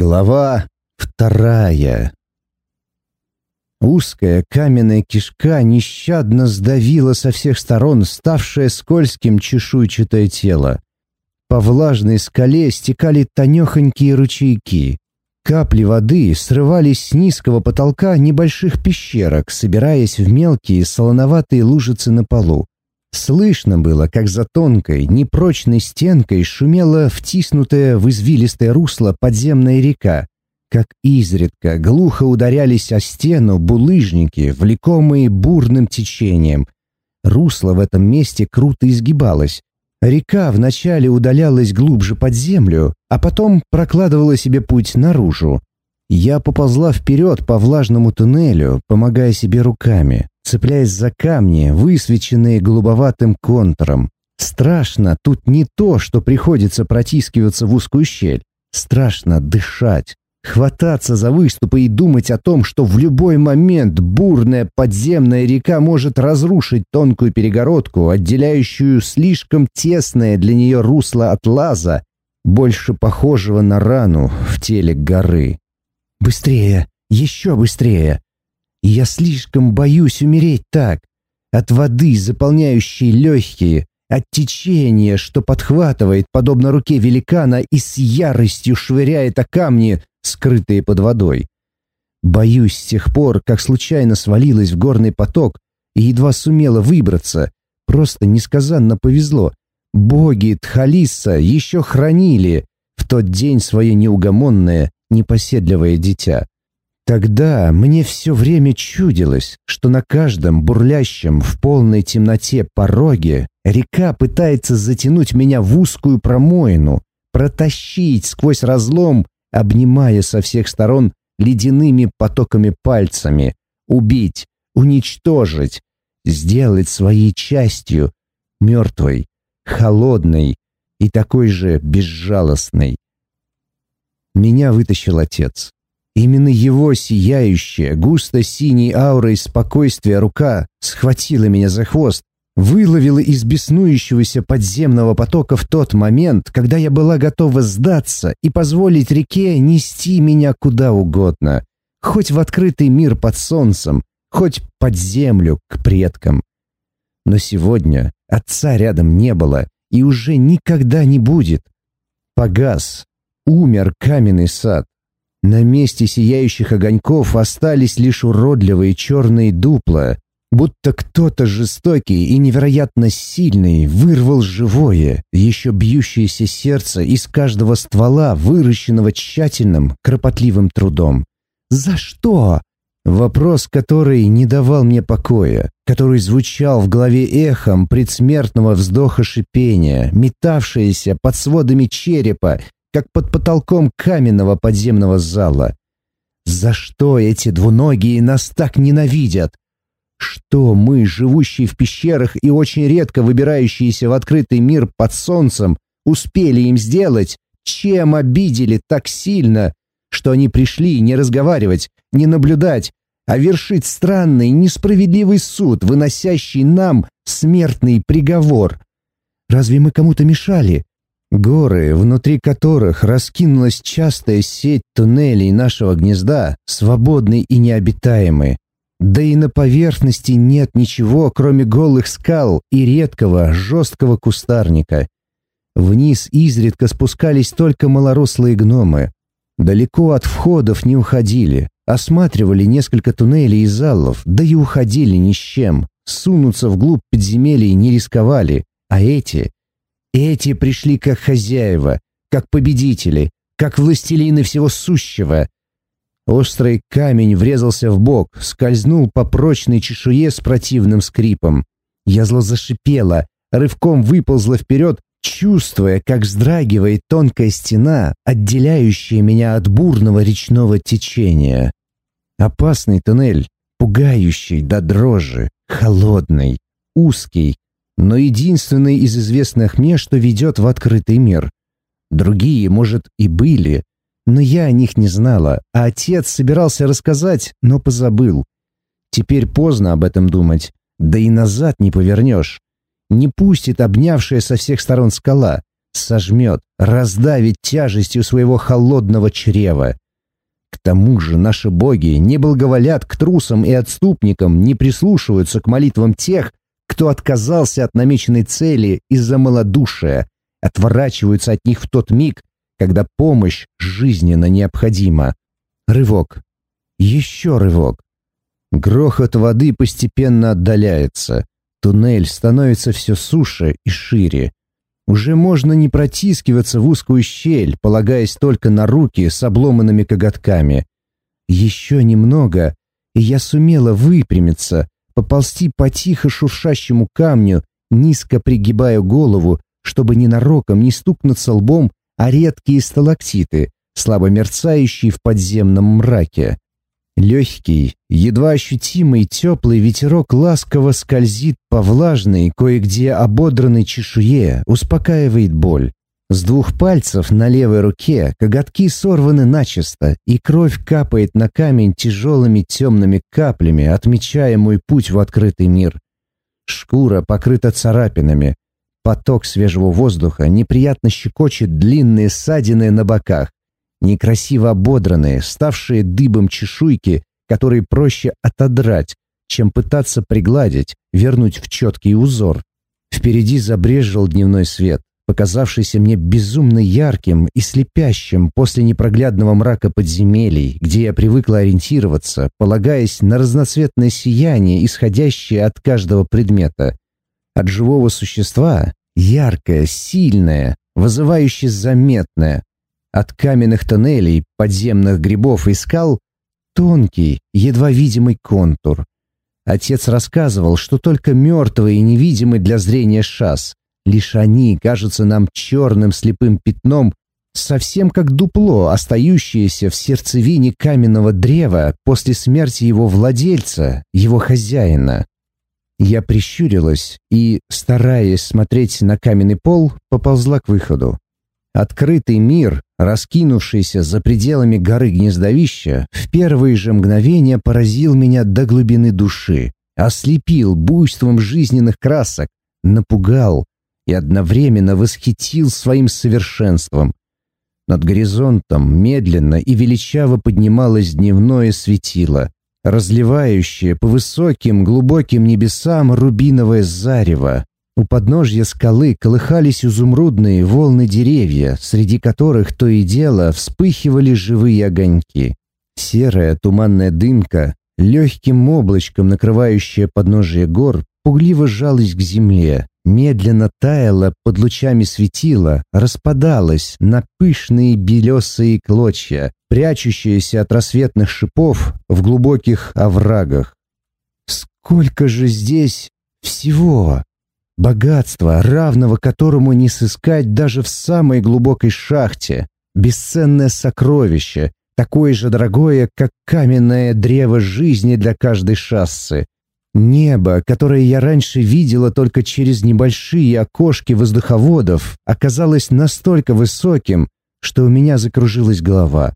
Глава вторая. Узкая каменная кишка нещадно сдавила со всех сторон ставшее скользким чешуйчатое тело. По влажной скале стекали тонехонькие ручейки. Капли воды срывались с низкого потолка небольших пещерок, собираясь в мелкие солоноватые лужицы на полу. Слышно было, как за тонкой, непрочной стенкой шумела втиснутая в извилистое русло подземная река, как изредка глухо ударялись о стену булыжники, влекомые бурным течением. Русло в этом месте круто изгибалось. Река вначале удалялась глубже под землю, а потом прокладывала себе путь наружу. Я поползла вперед по влажному туннелю, помогая себе руками цепляясь за камни, высвеченные голубоватым контуром. Страшно тут не то, что приходится протискиваться в узкую щель. Страшно дышать, хвататься за выступы и думать о том, что в любой момент бурная подземная река может разрушить тонкую перегородку, отделяющую слишком тесное для нее русло от лаза, больше похожего на рану в теле горы. «Быстрее! Еще быстрее!» Я слишком боюсь умереть так. От воды, заполняющей легкие, от течения, что подхватывает, подобно руке великана, и с яростью швыряет о камни, скрытые под водой. Боюсь с тех пор, как случайно свалилась в горный поток и едва сумела выбраться. Просто несказанно повезло. Боги Тхалиса еще хранили в тот день свое неугомонное, непоседливое дитя. Тогда мне все время чудилось, что на каждом бурлящем в полной темноте пороге река пытается затянуть меня в узкую промоину, протащить сквозь разлом, обнимая со всех сторон ледяными потоками пальцами, убить, уничтожить, сделать своей частью, мертвой, холодной и такой же безжалостной. Меня вытащил отец. Именно его сияющая, густо-синей аурой спокойствия рука схватила меня за хвост, выловила из беснующегося подземного потока в тот момент, когда я была готова сдаться и позволить реке нести меня куда угодно, хоть в открытый мир под солнцем, хоть под землю к предкам. Но сегодня отца рядом не было и уже никогда не будет. Погас, умер каменный сад, на месте сияющих огоньков остались лишь уродливые черные дупла, будто кто-то жестокий и невероятно сильный вырвал живое, еще бьющееся сердце из каждого ствола, выращенного тщательным, кропотливым трудом. «За что?» Вопрос, который не давал мне покоя, который звучал в голове эхом предсмертного вздоха шипения, метавшееся под сводами черепа как под потолком каменного подземного зала. За что эти двуногие нас так ненавидят? Что мы, живущие в пещерах и очень редко выбирающиеся в открытый мир под солнцем, успели им сделать, чем обидели так сильно, что они пришли не разговаривать, не наблюдать, а вершить странный, несправедливый суд, выносящий нам смертный приговор? Разве мы кому-то мешали? Горы, внутри которых раскинулась частая сеть туннелей нашего гнезда, свободны и необитаемы. Да и на поверхности нет ничего, кроме голых скал и редкого, жесткого кустарника. Вниз изредка спускались только малорослые гномы. Далеко от входов не уходили, осматривали несколько туннелей и залов, да и уходили ни с чем. Сунуться вглубь подземелий не рисковали, а эти эти пришли как хозяева, как победители, как властелины всего сущего. Острый камень врезался в бок, скользнул по прочной чешуе с противным скрипом. Я зло зашипела, рывком выползла вперед, чувствуя, как вздрагивает тонкая стена, отделяющая меня от бурного речного течения. Опасный туннель, пугающий до дрожи, холодный, узкий, но единственный из известных мне, что ведет в открытый мир. Другие, может, и были, но я о них не знала, а отец собирался рассказать, но позабыл. Теперь поздно об этом думать, да и назад не повернешь. Не пустит обнявшая со всех сторон скала, сожмет, раздавит тяжестью своего холодного чрева. К тому же наши боги не благоволят к трусам и отступникам, не прислушиваются к молитвам тех, кто отказался от намеченной цели из-за малодушия, отворачиваются от них в тот миг, когда помощь жизненно необходима. Рывок. Еще рывок. Грохот воды постепенно отдаляется. Туннель становится все суше и шире. Уже можно не протискиваться в узкую щель, полагаясь только на руки с обломанными коготками. Еще немного, и я сумела выпрямиться, поползти по тихо шуршащему камню, низко пригибая голову, чтобы ненароком не стукнуться лбом о редкие сталактиты, слабо мерцающие в подземном мраке. Легкий, едва ощутимый теплый ветерок ласково скользит по влажной, кое-где ободранной чешуе, успокаивает боль. С двух пальцев на левой руке коготки сорваны начисто, и кровь капает на камень тяжелыми темными каплями, отмечая мой путь в открытый мир. Шкура покрыта царапинами. Поток свежего воздуха неприятно щекочет длинные ссадины на боках некрасиво ободранные, ставшие дыбом чешуйки, которые проще отодрать, чем пытаться пригладить, вернуть в четкий узор. Впереди забрежил дневной свет, показавшийся мне безумно ярким и слепящим после непроглядного мрака подземелий, где я привыкла ориентироваться, полагаясь на разноцветное сияние, исходящее от каждого предмета. От живого существа — яркое, сильное, вызывающе заметное, от каменных тоннелей, подземных грибов и скал тонкий, едва видимый контур. Отец рассказывал, что только мертвые и невидимые для зрения шас, лишь они кажутся нам черным слепым пятном, совсем как дупло, остающееся в сердцевине каменного древа после смерти его владельца, его хозяина. Я прищурилась и, стараясь смотреть на каменный пол, поползла к выходу. Открытый мир, раскинувшийся за пределами горы гнездовища, в первые же мгновения поразил меня до глубины души, ослепил буйством жизненных красок, напугал и одновременно восхитил своим совершенством. Над горизонтом медленно и величаво поднималось дневное светило, разливающее по высоким глубоким небесам рубиновое зарево, у подножья скалы колыхались изумрудные волны деревья, среди которых то и дело вспыхивали живые огоньки. Серая туманная дымка, легким облачком накрывающая подножие гор, пугливо жалась к земле, медленно таяла под лучами светила, распадалась на пышные белесые клочья, прячущиеся от рассветных шипов в глубоких оврагах. Сколько же здесь всего! Богатство, равного которому не сыскать даже в самой глубокой шахте. Бесценное сокровище, такое же дорогое, как каменное древо жизни для каждой шассы. Небо, которое я раньше видела только через небольшие окошки воздуховодов, оказалось настолько высоким, что у меня закружилась голова.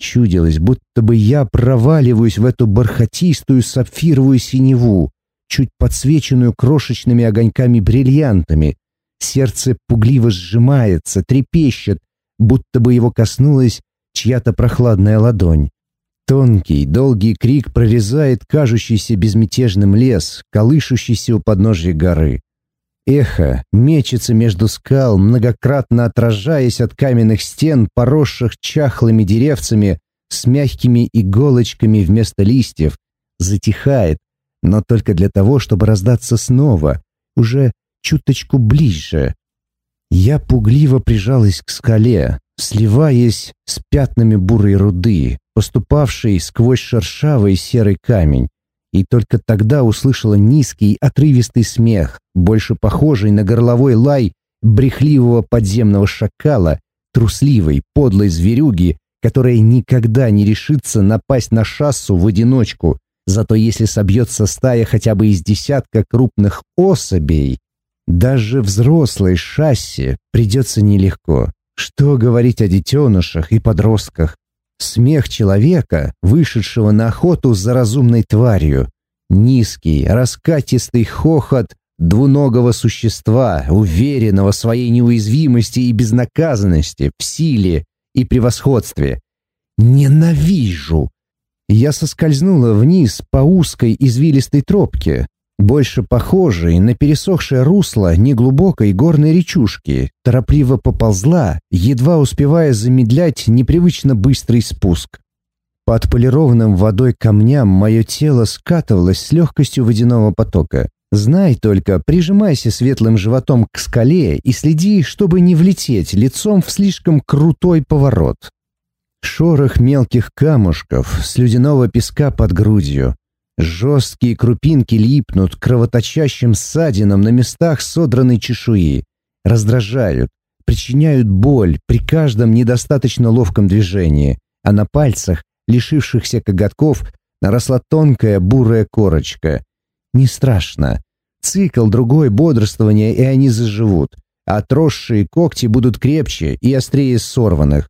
Чудилось, будто бы я проваливаюсь в эту бархатистую сапфировую синеву, чуть подсвеченную крошечными огоньками-бриллиантами. Сердце пугливо сжимается, трепещет, будто бы его коснулась чья-то прохладная ладонь. Тонкий, долгий крик прорезает кажущийся безмятежным лес, колышущийся у подножья горы. Эхо мечется между скал, многократно отражаясь от каменных стен, поросших чахлыми деревцами с мягкими иголочками вместо листьев, затихает, но только для того, чтобы раздаться снова, уже чуточку ближе. Я пугливо прижалась к скале, сливаясь с пятнами бурой руды, поступавшей сквозь шершавый серый камень, и только тогда услышала низкий отрывистый смех, больше похожий на горловой лай брехливого подземного шакала, трусливой, подлой зверюги, которая никогда не решится напасть на шассу в одиночку, Зато если собьется стая хотя бы из десятка крупных особей, даже взрослой шасси придется нелегко. Что говорить о детенышах и подростках? Смех человека, вышедшего на охоту за разумной тварью. Низкий, раскатистый хохот двуногого существа, уверенного в своей неуязвимости и безнаказанности, в силе и превосходстве. Ненавижу! Я соскользнула вниз по узкой извилистой тропке, больше похожей на пересохшее русло неглубокой горной речушки, торопливо поползла, едва успевая замедлять непривычно быстрый спуск. По отполированным водой камням мое тело скатывалось с легкостью водяного потока. Знай только, прижимайся светлым животом к скале и следи, чтобы не влететь лицом в слишком крутой поворот. Шорох мелких камушков, слюдяного песка под грудью. Жесткие крупинки липнут кровоточащим ссадинам на местах содранной чешуи. Раздражают, причиняют боль при каждом недостаточно ловком движении, а на пальцах, лишившихся коготков, наросла тонкая бурая корочка. Не страшно. Цикл другой бодрствования, и они заживут. Отросшие когти будут крепче и острее сорванных.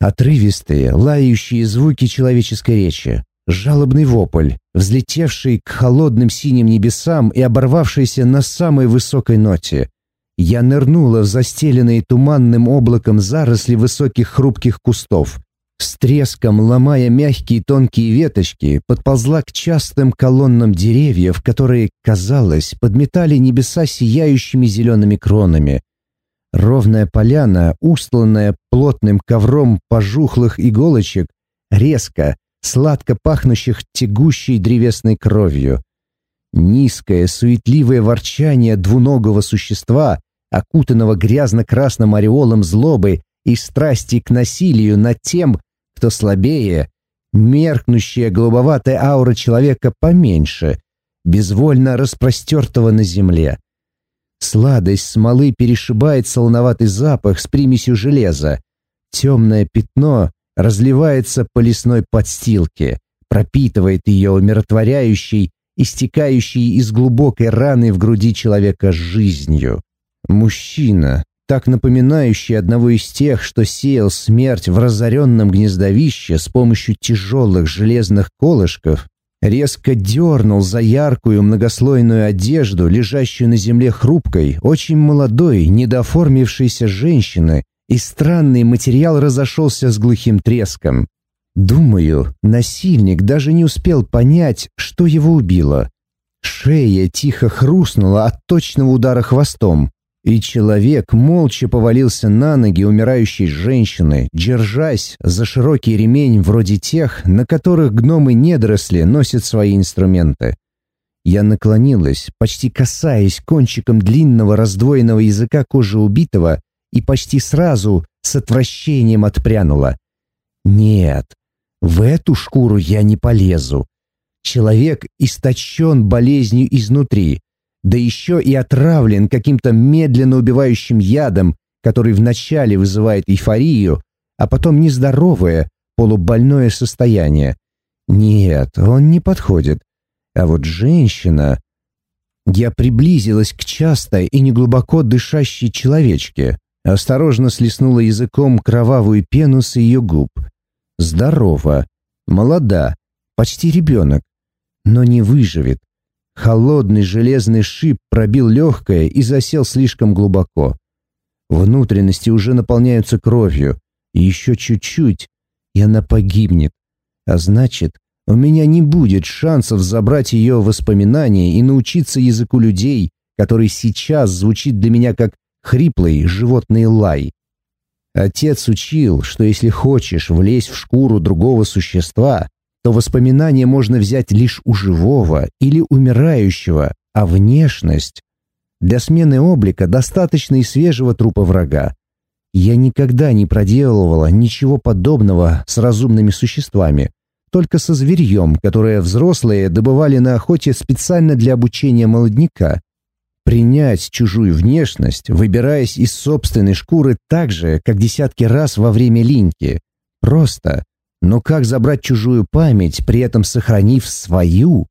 Отрывистые, лающие звуки человеческой речи. Жалобный вопль, взлетевший к холодным синим небесам и оборвавшийся на самой высокой ноте. Я нырнула в застеленные туманным облаком заросли высоких хрупких кустов. С треском, ломая мягкие тонкие веточки, подползла к частым колоннам деревьев, которые, казалось, подметали небеса сияющими зелеными кронами. Ровная поляна, устланная плотным ковром пожухлых иголочек, резко, сладко пахнущих тягущей древесной кровью. Низкое, суетливое ворчание двуногого существа, окутанного грязно-красным ореолом злобы и страсти к насилию над тем, кто слабее, меркнущая голубоватая аура человека поменьше, безвольно распростертого на земле. Сладость смолы перешибает солоноватый запах с примесью железа. Темное пятно разливается по лесной подстилке, пропитывает ее умиротворяющей, истекающей из глубокой раны в груди человека жизнью. Мужчина, так напоминающий одного из тех, что сеял смерть в разоренном гнездовище с помощью тяжелых железных колышков, резко дернул за яркую многослойную одежду, лежащую на земле хрупкой, очень молодой, недооформившейся женщины, и странный материал разошелся с глухим треском. Думаю, насильник даже не успел понять, что его убило. Шея тихо хрустнула от точного удара хвостом, и человек молча повалился на ноги умирающей женщины, держась за широкий ремень вроде тех, на которых гномы-недоросли носят свои инструменты. Я наклонилась, почти касаясь кончиком длинного раздвоенного языка кожи убитого, и почти сразу с отвращением отпрянула. «Нет, в эту шкуру я не полезу. Человек истощен болезнью изнутри, да еще и отравлен каким-то медленно убивающим ядом, который вначале вызывает эйфорию, а потом нездоровое, полубольное состояние. Нет, он не подходит. А вот женщина... Я приблизилась к частой и неглубоко дышащей человечке, осторожно слеснула языком кровавую пену с ее губ. Здорова, молода, почти ребенок, но не выживет. Холодный железный шип пробил легкое и засел слишком глубоко. Внутренности уже наполняются кровью. еще чуть-чуть, и она погибнет. А значит, у меня не будет шансов забрать ее воспоминания и научиться языку людей, который сейчас звучит для меня как хриплый животный лай. Отец учил, что если хочешь влезть в шкуру другого существа, то воспоминания можно взять лишь у живого или умирающего, а внешность... Для смены облика достаточно и свежего трупа врага. Я никогда не проделывала ничего подобного с разумными существами, только со зверьем, которое взрослые добывали на охоте специально для обучения молодняка. Принять чужую внешность, выбираясь из собственной шкуры так же, как десятки раз во время линьки. Просто но как забрать чужую память, при этом сохранив свою?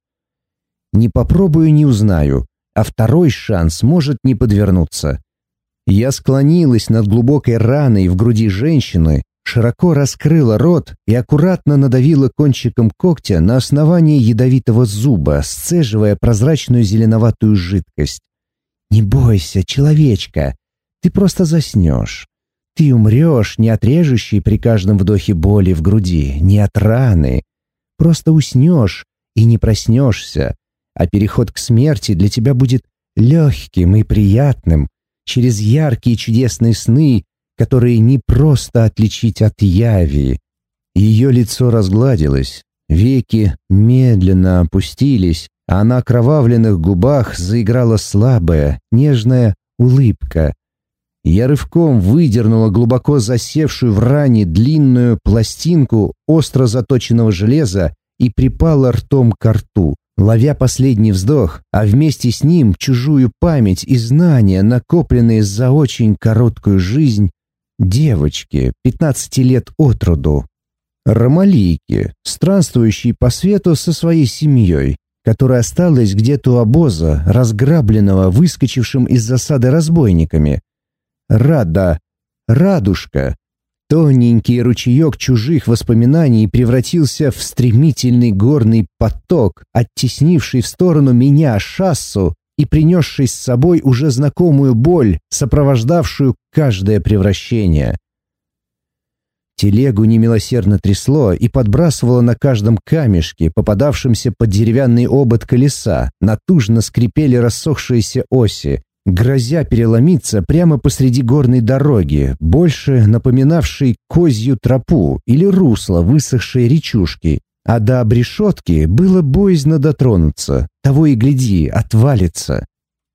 Не попробую, не узнаю, а второй шанс может не подвернуться. Я склонилась над глубокой раной в груди женщины, широко раскрыла рот и аккуратно надавила кончиком когтя на основание ядовитого зуба, сцеживая прозрачную зеленоватую жидкость. «Не бойся, человечка, ты просто заснешь. Ты умрешь не от режущей при каждом вдохе боли в груди, не от раны. Просто уснешь и не проснешься, а переход к смерти для тебя будет легким и приятным, через яркие чудесные сны, которые не просто отличить от яви. Ее лицо разгладилось, веки медленно опустились, а на окровавленных губах заиграла слабая, нежная улыбка. Я рывком выдернула глубоко засевшую в ране длинную пластинку остро заточенного железа и припала ртом к рту, ловя последний вздох, а вместе с ним чужую память и знания, накопленные за очень короткую жизнь девочки, 15 лет от роду. Ромалийки, странствующие по свету со своей семьей, которая осталась где-то у обоза, разграбленного выскочившим из засады разбойниками. Рада, радушка. Тоненький ручеек чужих воспоминаний превратился в стремительный горный поток, оттеснивший в сторону меня шассу и принесший с собой уже знакомую боль, сопровождавшую каждое превращение. Телегу немилосердно трясло и подбрасывало на каждом камешке, попадавшемся под деревянный обод колеса, натужно скрипели рассохшиеся оси, грозя переломиться прямо посреди горной дороги, больше напоминавшей козью тропу или русло высохшей речушки, а до обрешетки было боязно дотронуться, того и гляди, отвалится.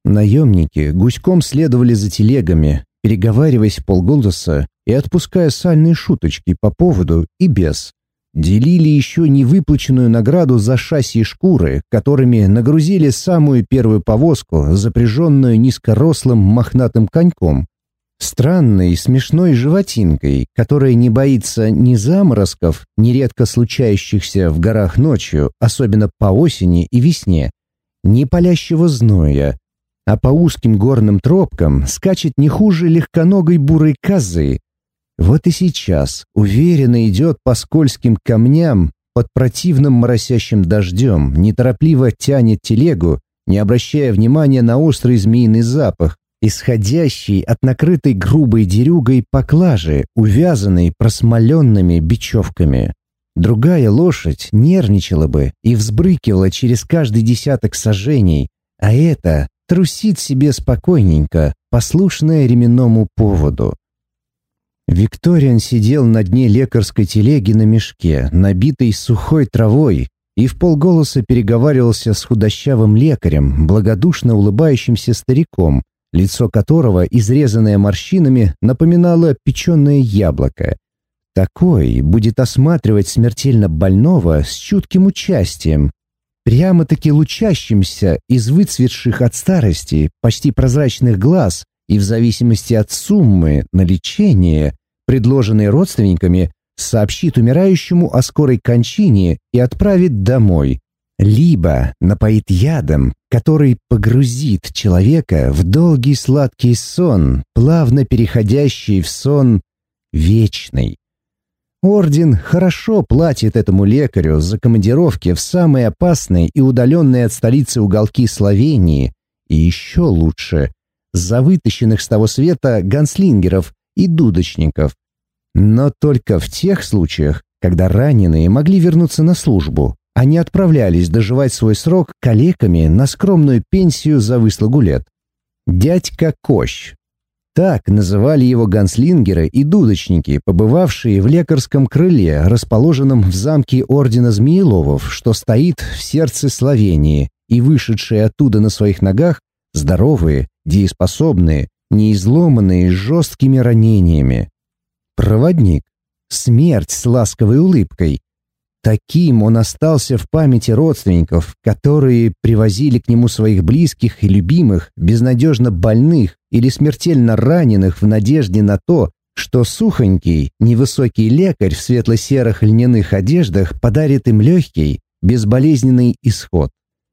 Наемники гуськом следовали за телегами, переговариваясь полголоса и отпуская сальные шуточки по поводу и без. Делили еще невыплаченную награду за шасси шкуры, которыми нагрузили самую первую повозку, запряженную низкорослым мохнатым коньком. Странной, смешной животинкой, которая не боится ни заморозков, нередко случающихся в горах ночью, особенно по осени и весне, ни палящего зноя, а по узким горным тропкам скачет не хуже легконогой бурой козы. Вот и сейчас уверенно идет по скользким камням под противным моросящим дождем, неторопливо тянет телегу, не обращая внимания на острый змеиный запах, исходящий от накрытой грубой дерюгой поклажи, увязанной просмоленными бечевками. Другая лошадь нервничала бы и взбрыкивала через каждый десяток сажений, а это трусит себе спокойненько, послушная ременному поводу. Викториан сидел на дне лекарской телеги на мешке, набитой сухой травой, и в полголоса переговаривался с худощавым лекарем, благодушно улыбающимся стариком, лицо которого, изрезанное морщинами, напоминало печеное яблоко. Такой будет осматривать смертельно больного с чутким участием, прямо-таки лучащимся из выцветших от старости, почти прозрачных глаз и в зависимости от суммы на лечение, предложенной родственниками, сообщит умирающему о скорой кончине и отправит домой, либо напоит ядом, который погрузит человека в долгий сладкий сон, плавно переходящий в сон вечный. Орден хорошо платит этому лекарю за командировки в самые опасные и удаленные от столицы уголки Словении, и еще лучше – за вытащенных с того света ганслингеров и дудочников. Но только в тех случаях, когда раненые могли вернуться на службу, они отправлялись доживать свой срок калеками на скромную пенсию за выслугу лет. Дядька Кощ, так называли его ганслингеры и дудочники, побывавшие в лекарском крыле, расположенном в замке Ордена Змееловов, что стоит в сердце Словении, и вышедшие оттуда на своих ногах, здоровые, дееспособные, неизломанные жесткими ранениями. Проводник. Смерть с ласковой улыбкой, Таким он остался в памяти родственников, которые привозили к нему своих близких и любимых, безнадежно больных или смертельно раненых в надежде на то, что сухонький, невысокий лекарь в светло-серых льняных одеждах подарит им легкий, безболезненный исход.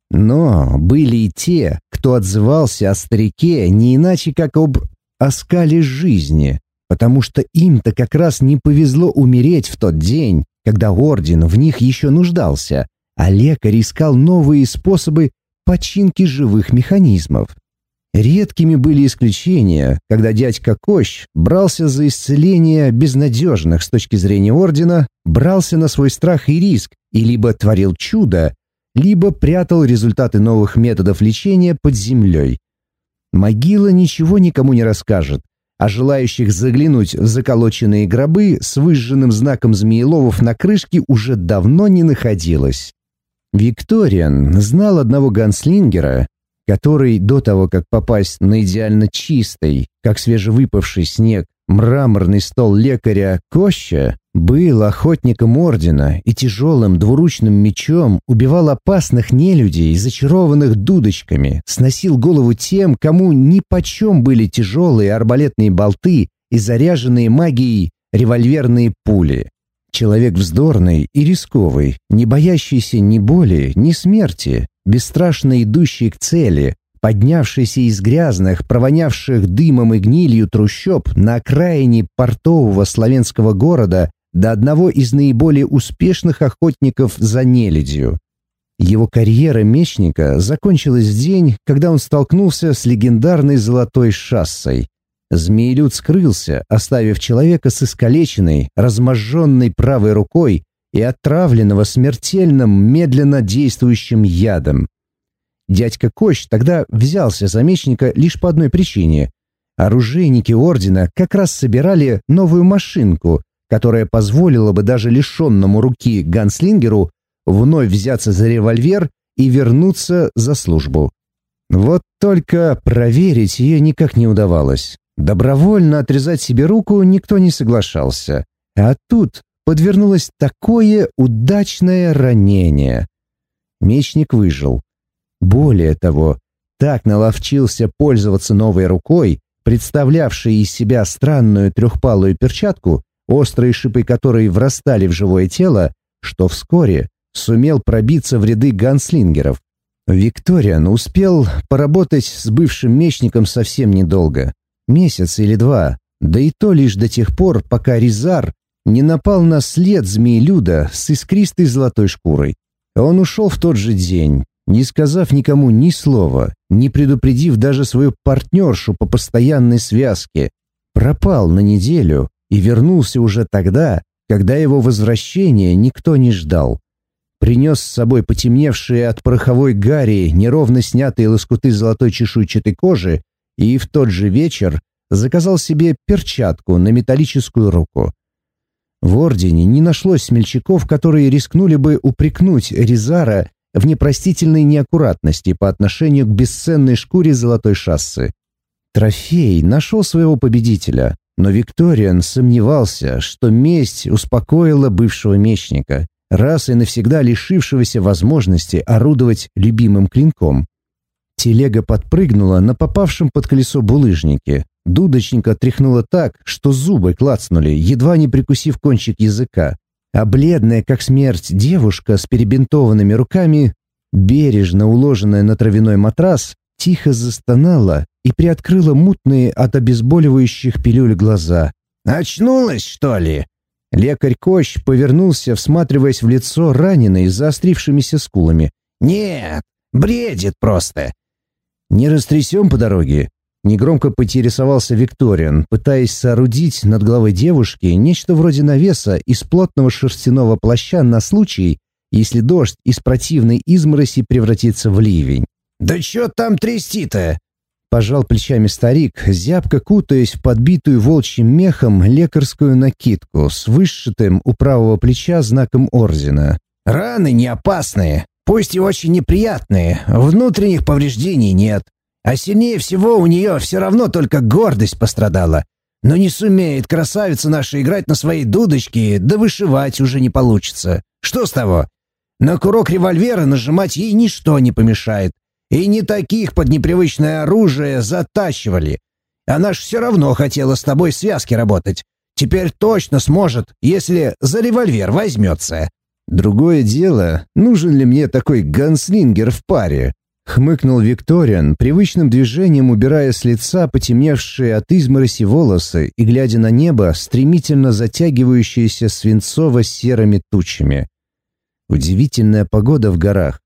Но были и те, кто отзывался о старике не иначе, как об оскале жизни, потому что им-то как раз не повезло умереть в тот день, когда орден в них еще нуждался, а лекарь искал новые способы починки живых механизмов. Редкими были исключения, когда дядька Кощ брался за исцеление безнадежных с точки зрения ордена, брался на свой страх и риск и либо творил чудо, либо прятал результаты новых методов лечения под землей. Могила ничего никому не расскажет, а желающих заглянуть в заколоченные гробы с выжженным знаком змееловов на крышке уже давно не находилось. Викториан знал одного ганслингера, который до того, как попасть на идеально чистый, как свежевыпавший снег, мраморный стол лекаря Коща, был охотником ордена и тяжелым двуручным мечом убивал опасных нелюдей, зачарованных дудочками, сносил голову тем, кому нипочем были тяжелые арбалетные болты и заряженные магией револьверные пули. Человек вздорный и рисковый, не боящийся ни боли, ни смерти, бесстрашно идущий к цели, поднявшийся из грязных, провонявших дымом и гнилью трущоб на окраине портового славянского города до одного из наиболее успешных охотников за нелюдью. Его карьера мечника закончилась в день, когда он столкнулся с легендарной золотой шассой. Змеелюд скрылся, оставив человека с искалеченной, разможженной правой рукой и отравленного смертельным, медленно действующим ядом. Дядька Кощ тогда взялся за мечника лишь по одной причине. Оружейники ордена как раз собирали новую машинку, которая позволила бы даже лишенному руки ганслингеру вновь взяться за револьвер и вернуться за службу. Вот только проверить ее никак не удавалось. Добровольно отрезать себе руку никто не соглашался. А тут подвернулось такое удачное ранение. Мечник выжил. Более того, так наловчился пользоваться новой рукой, представлявшей из себя странную трехпалую перчатку, острые шипы которой врастали в живое тело, что вскоре сумел пробиться в ряды ганслингеров. Викториан успел поработать с бывшим мечником совсем недолго, месяц или два, да и то лишь до тех пор, пока Ризар не напал на след змеелюда с искристой золотой шкурой. Он ушел в тот же день, не сказав никому ни слова, не предупредив даже свою партнершу по постоянной связке. Пропал на неделю и вернулся уже тогда, когда его возвращения никто не ждал. Принес с собой потемневшие от пороховой гари неровно снятые лоскуты золотой чешуйчатой кожи и в тот же вечер заказал себе перчатку на металлическую руку. В Ордене не нашлось смельчаков, которые рискнули бы упрекнуть Ризара в непростительной неаккуратности по отношению к бесценной шкуре золотой шассы. Трофей нашел своего победителя, но Викториан сомневался, что месть успокоила бывшего мечника, раз и навсегда лишившегося возможности орудовать любимым клинком. Телега подпрыгнула на попавшем под колесо булыжнике, Дудочника тряхнуло так, что зубы клацнули, едва не прикусив кончик языка. А бледная, как смерть, девушка с перебинтованными руками, бережно уложенная на травяной матрас, тихо застонала и приоткрыла мутные от обезболивающих пилюль глаза. «Очнулась, что ли?» Лекарь Кощ повернулся, всматриваясь в лицо раненой с заострившимися скулами. «Нет, бредит просто». «Не растрясем по дороге?» Негромко поинтересовался Викториан, пытаясь соорудить над головой девушки нечто вроде навеса из плотного шерстяного плаща на случай, если дождь из противной измороси превратится в ливень. «Да чё там трясти-то?» Пожал плечами старик, зябко кутаясь в подбитую волчьим мехом лекарскую накидку с вышитым у правого плеча знаком ордена. «Раны не опасные, пусть и очень неприятные, внутренних повреждений нет. А сильнее всего у нее все равно только гордость пострадала. Но не сумеет красавица наша играть на своей дудочке, да вышивать уже не получится. Что с того? На курок револьвера нажимать ей ничто не помешает. И не таких под непривычное оружие затачивали. Она ж все равно хотела с тобой связки работать. Теперь точно сможет, если за револьвер возьмется. Другое дело, нужен ли мне такой ганслингер в паре? Хмыкнул Викториан, привычным движением убирая с лица потемневшие от измороси волосы и глядя на небо, стремительно затягивающееся свинцово-серыми тучами. Удивительная погода в горах.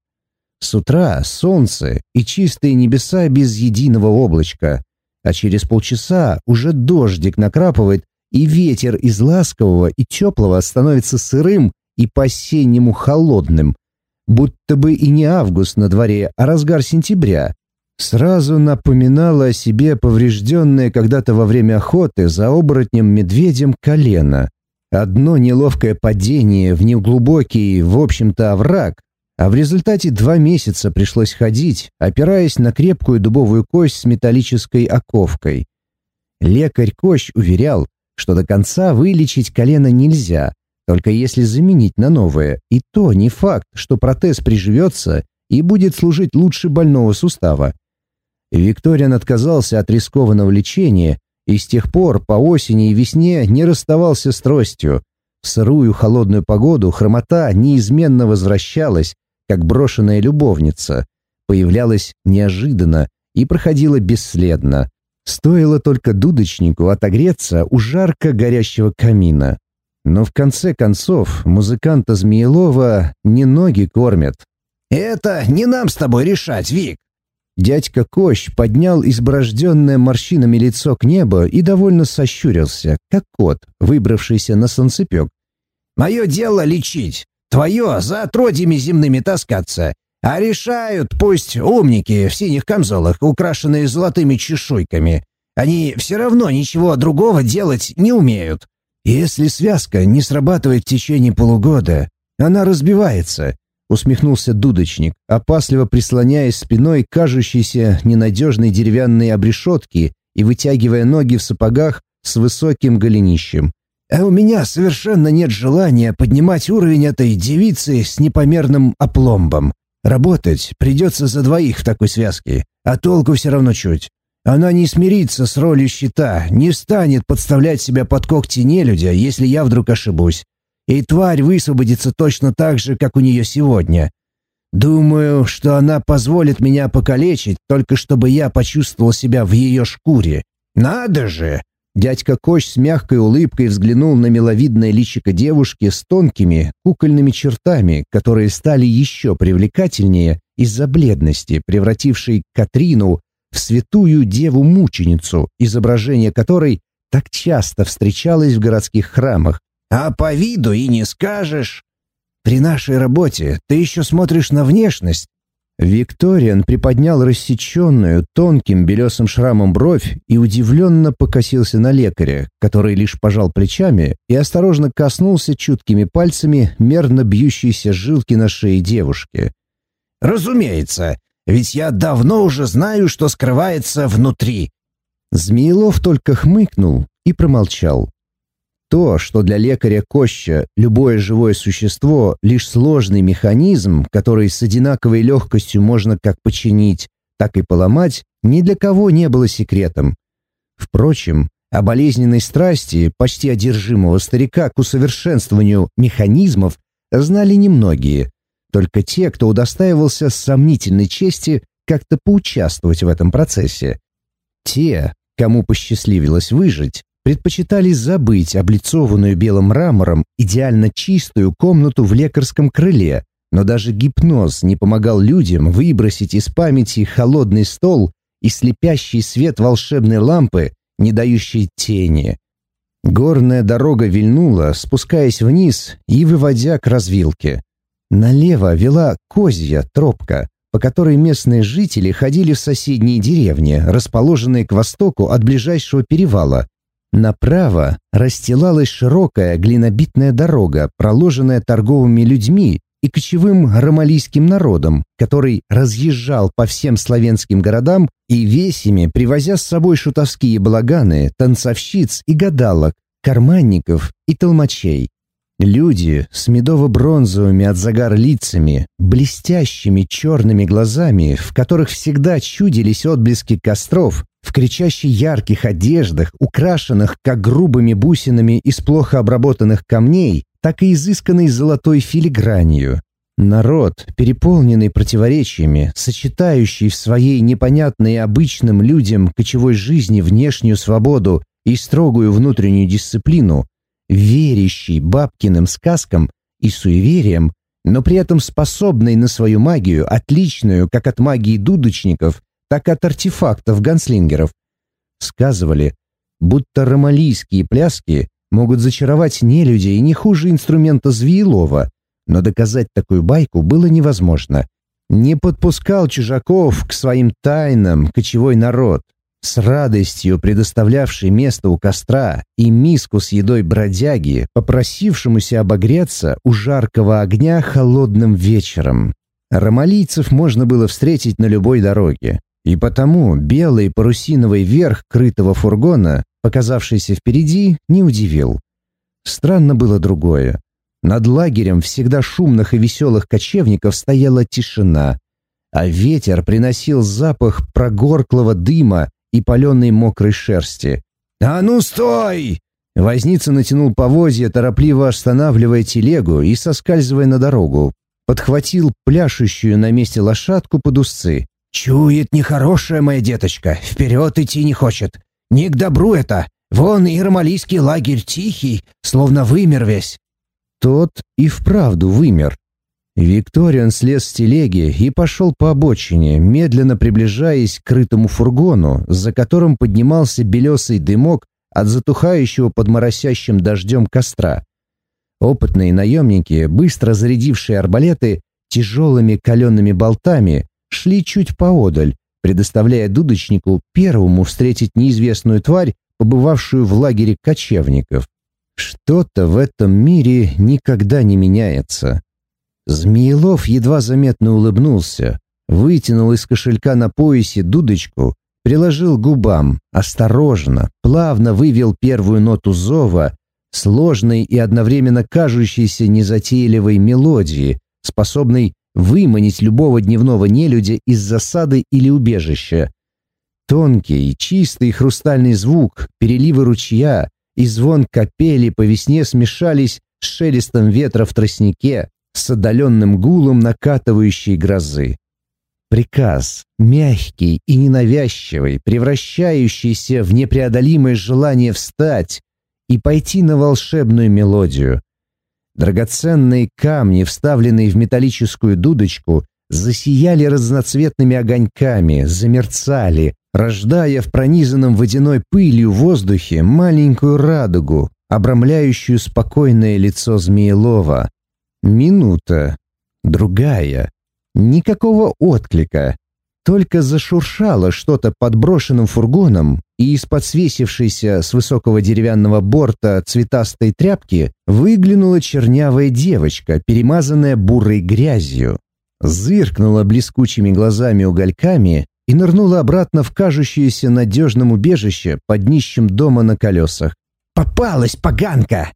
С утра солнце и чистые небеса без единого облачка, а через полчаса уже дождик накрапывает, и ветер из ласкового и теплого становится сырым и по-осеннему холодным, будто бы и не август на дворе, а разгар сентября. Сразу напоминало о себе поврежденное когда-то во время охоты за оборотнем-медведем колено. Одно неловкое падение в неглубокий, в общем-то, овраг, а в результате два месяца пришлось ходить, опираясь на крепкую дубовую кость с металлической оковкой. Лекарь Кощ уверял, что до конца вылечить колено нельзя, только если заменить на новое, и то не факт, что протез приживется и будет служить лучше больного сустава. Викториан отказался от рискованного лечения и с тех пор по осени и весне не расставался с тростью. В сырую холодную погоду хромота неизменно возвращалась, как брошенная любовница, появлялась неожиданно и проходила бесследно. Стоило только дудочнику отогреться у жарко горящего камина. Но в конце концов музыканта Змеелова не ноги кормят. «Это не нам с тобой решать, Вик!» Дядька Кощ поднял изборожденное морщинами лицо к небу и довольно сощурился, как кот, выбравшийся на солнцепек. «Мое дело лечить, твое за отродьями земными таскаться, а решают пусть умники в синих камзолах, украшенные золотыми чешуйками. Они все равно ничего другого делать не умеют. Если связка не срабатывает в течение полугода, она разбивается, усмехнулся дудочник, опасливо прислоняясь спиной к кажущейся ненадежной деревянной обрешетке и вытягивая ноги в сапогах с высоким голенищем. А у меня совершенно нет желания поднимать уровень этой девицы с непомерным опломбом. Работать придется за двоих в такой связке, а толку все равно чуть. Она не смирится с ролью щита, не станет подставлять себя под когти нелюдя, если я вдруг ошибусь. И тварь высвободится точно так же, как у нее сегодня. Думаю, что она позволит меня покалечить, только чтобы я почувствовал себя в ее шкуре. Надо же!» Дядька Коч с мягкой улыбкой взглянул на миловидное личико девушки с тонкими кукольными чертами, которые стали еще привлекательнее из-за бледности, превратившей Катрину в святую деву-мученицу, изображение которой так часто встречалось в городских храмах. «А по виду и не скажешь. При нашей работе ты еще смотришь на внешность». Викториан приподнял рассеченную тонким белесым шрамом бровь и удивленно покосился на лекаря, который лишь пожал плечами и осторожно коснулся чуткими пальцами мерно бьющейся жилки на шее девушки. «Разумеется, ведь я давно уже знаю, что скрывается внутри». Змеелов только хмыкнул и промолчал. То, что для лекаря Коща любое живое существо — лишь сложный механизм, который с одинаковой легкостью можно как починить, так и поломать, ни для кого не было секретом. Впрочем, о болезненной страсти почти одержимого старика к усовершенствованию механизмов знали немногие, только те, кто удостаивался сомнительной чести как-то поучаствовать в этом процессе. Те, кому посчастливилось выжить, предпочитали забыть облицованную белым мрамором идеально чистую комнату в лекарском крыле, но даже гипноз не помогал людям выбросить из памяти холодный стол и слепящий свет волшебной лампы, не дающей тени. Горная дорога вильнула, спускаясь вниз и выводя к развилке. Налево вела козья тропка, по которой местные жители ходили в соседние деревни, расположенные к востоку от ближайшего перевала. Направо расстилалась широкая глинобитная дорога, проложенная торговыми людьми и кочевым ромалийским народом, который разъезжал по всем славянским городам и весями, привозя с собой шутовские балаганы, танцовщиц и гадалок, карманников и толмачей. Люди с медово-бронзовыми от загара лицами, блестящими черными глазами, в которых всегда чудились отблески костров, в кричащих ярких одеждах, украшенных как грубыми бусинами из плохо обработанных камней, так и изысканной золотой филигранью. Народ, переполненный противоречиями, сочетающий в своей непонятной обычным людям кочевой жизни внешнюю свободу и строгую внутреннюю дисциплину, верящий бабкиным сказкам и суевериям, но при этом способной на свою магию, отличную как от магии дудочников, так от артефактов ганслингеров. Сказывали, будто ромалийские пляски могут зачаровать нелюдей не хуже инструмента Звеелова, но доказать такую байку было невозможно. Не подпускал чужаков к своим тайнам кочевой народ, с радостью предоставлявший место у костра и миску с едой бродяги, попросившемуся обогреться у жаркого огня холодным вечером. Ромалийцев можно было встретить на любой дороге, и потому белый парусиновый верх крытого фургона, показавшийся впереди, не удивил. Странно было другое. Над лагерем всегда шумных и веселых кочевников стояла тишина, а ветер приносил запах прогорклого дыма и паленой мокрой шерсти. «А ну стой!» Возница натянул поводья, торопливо останавливая телегу и соскальзывая на дорогу. Подхватил пляшущую на месте лошадку под усы. «Чует нехорошая моя деточка, вперед идти не хочет. Не к добру это. Вон ирмалийский лагерь тихий, словно вымер весь». Тот и вправду вымер. Викториан слез с телеги и пошел по обочине, медленно приближаясь к крытому фургону, за которым поднимался белесый дымок от затухающего под моросящим дождем костра. Опытные наемники, быстро зарядившие арбалеты, тяжелыми калеными болтами, шли чуть поодаль, предоставляя дудочнику первому встретить неизвестную тварь, побывавшую в лагере кочевников. Что-то в этом мире никогда не меняется. Змеелов едва заметно улыбнулся, вытянул из кошелька на поясе дудочку, приложил губам, осторожно, плавно вывел первую ноту зова, сложной и одновременно кажущейся незатейливой мелодии, способной выманить любого дневного нелюдя из засады или убежища. Тонкий, чистый хрустальный звук, переливы ручья и звон капели по весне смешались с шелестом ветра в тростнике, с отдаленным гулом накатывающей грозы. Приказ, мягкий и ненавязчивый, превращающийся в непреодолимое желание встать и пойти на волшебную мелодию. Драгоценные камни, вставленные в металлическую дудочку, засияли разноцветными огоньками, замерцали, рождая в пронизанном водяной пылью воздухе маленькую радугу, обрамляющую спокойное лицо Змеелова. Минута. Другая. Никакого отклика. Только зашуршало что-то подброшенным фургоном, и из-под свесившейся с высокого деревянного борта цветастой тряпки выглянула чернявая девочка, перемазанная бурой грязью. Зыркнула блескучими глазами-угольками и нырнула обратно в кажущееся надежным убежище под днищем дома на колесах. «Попалась, поганка!»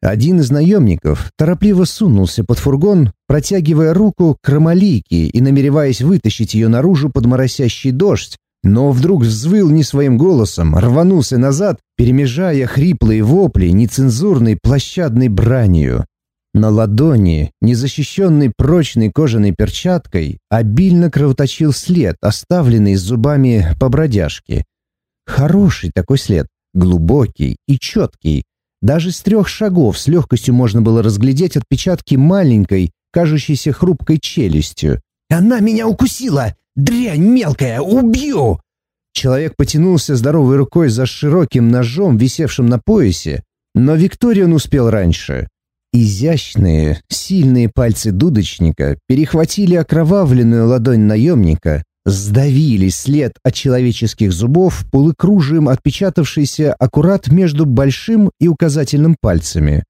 Один из наемников торопливо сунулся под фургон, протягивая руку к ромалийке и намереваясь вытащить ее наружу под моросящий дождь, но вдруг взвыл не своим голосом, рванулся назад, перемежая хриплые вопли нецензурной площадной бранью. На ладони, незащищенной прочной кожаной перчаткой, обильно кровоточил след, оставленный зубами по бродяжке. Хороший такой след, глубокий и четкий, даже с трех шагов с легкостью можно было разглядеть отпечатки маленькой, кажущейся хрупкой челюстью. «Она меня укусила! Дрянь мелкая! Убью!» Человек потянулся здоровой рукой за широким ножом, висевшим на поясе, но Викториан успел раньше. Изящные, сильные пальцы дудочника перехватили окровавленную ладонь наемника, сдавили след от человеческих зубов полукружием отпечатавшийся аккурат между большим и указательным пальцами.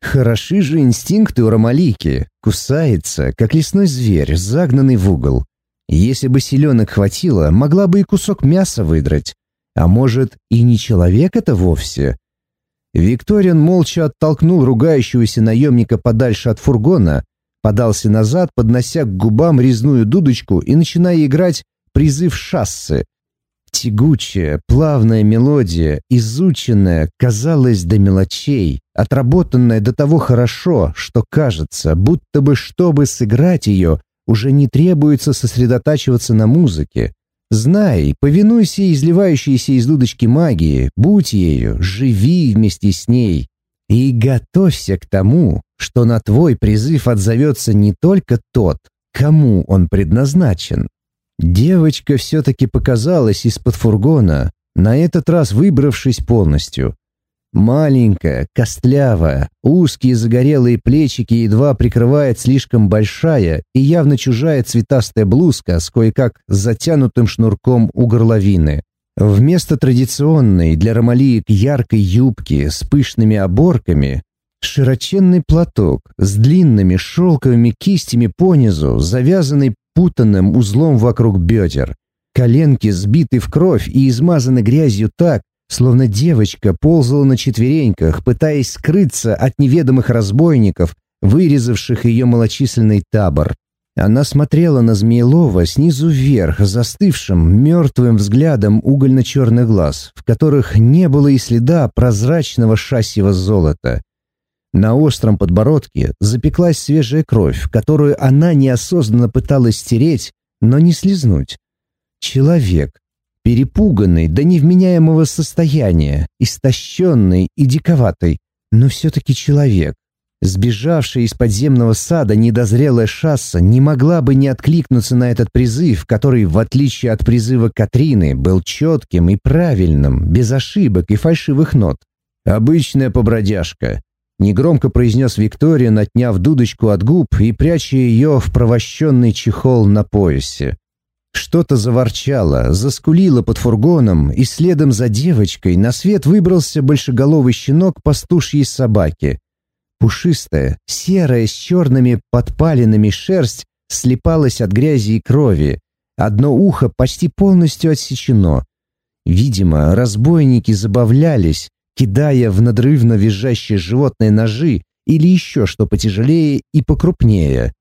Хороши же инстинкты у Ромалики. Кусается, как лесной зверь, загнанный в угол. Если бы селенок хватило, могла бы и кусок мяса выдрать. А может, и не человек это вовсе? Викториан молча оттолкнул ругающегося наемника подальше от фургона, подался назад, поднося к губам резную дудочку и начиная играть призыв шассы. Тягучая, плавная мелодия, изученная, казалось, до мелочей, отработанная до того хорошо, что кажется, будто бы, чтобы сыграть ее, уже не требуется сосредотачиваться на музыке. Знай, повинуйся изливающейся из дудочки магии, будь ею, живи вместе с ней. И готовься к тому, что на твой призыв отзовется не только тот, кому он предназначен. Девочка все-таки показалась из-под фургона, на этот раз выбравшись полностью. Маленькая, костлявая, узкие загорелые плечики едва прикрывает слишком большая и явно чужая цветастая блузка с кое-как затянутым шнурком у горловины. Вместо традиционной для ромалиек яркой юбки с пышными оборками широченный платок с длинными шелковыми кистями понизу, завязанный путанным узлом вокруг бедер. Коленки сбиты в кровь и измазаны грязью так, словно девочка ползала на четвереньках, пытаясь скрыться от неведомых разбойников, вырезавших ее малочисленный табор. Она смотрела на Змеелова снизу вверх, застывшим, мертвым взглядом угольно-черных глаз, в которых не было и следа прозрачного шассива золота. На остром подбородке запеклась свежая кровь, которую она неосознанно пыталась стереть, но не слезнуть. Человек, перепуганный до невменяемого состояния, истощенный и диковатый, но все-таки человек. Сбежавшая из подземного сада недозрелая шасса не могла бы не откликнуться на этот призыв, который, в отличие от призыва Катрины, был четким и правильным, без ошибок и фальшивых нот. «Обычная побродяжка», — негромко произнес Виктория, отняв дудочку от губ и пряча ее в провощенный чехол на поясе. Что-то заворчало, заскулило под фургоном, и следом за девочкой на свет выбрался большеголовый щенок пастушьей собаки. Пушистая, серая с черными подпалинами шерсть слепалась от грязи и крови. Одно ухо почти полностью отсечено. Видимо, разбойники забавлялись, кидая в надрывно визжащее животное ножи или еще что потяжелее и покрупнее.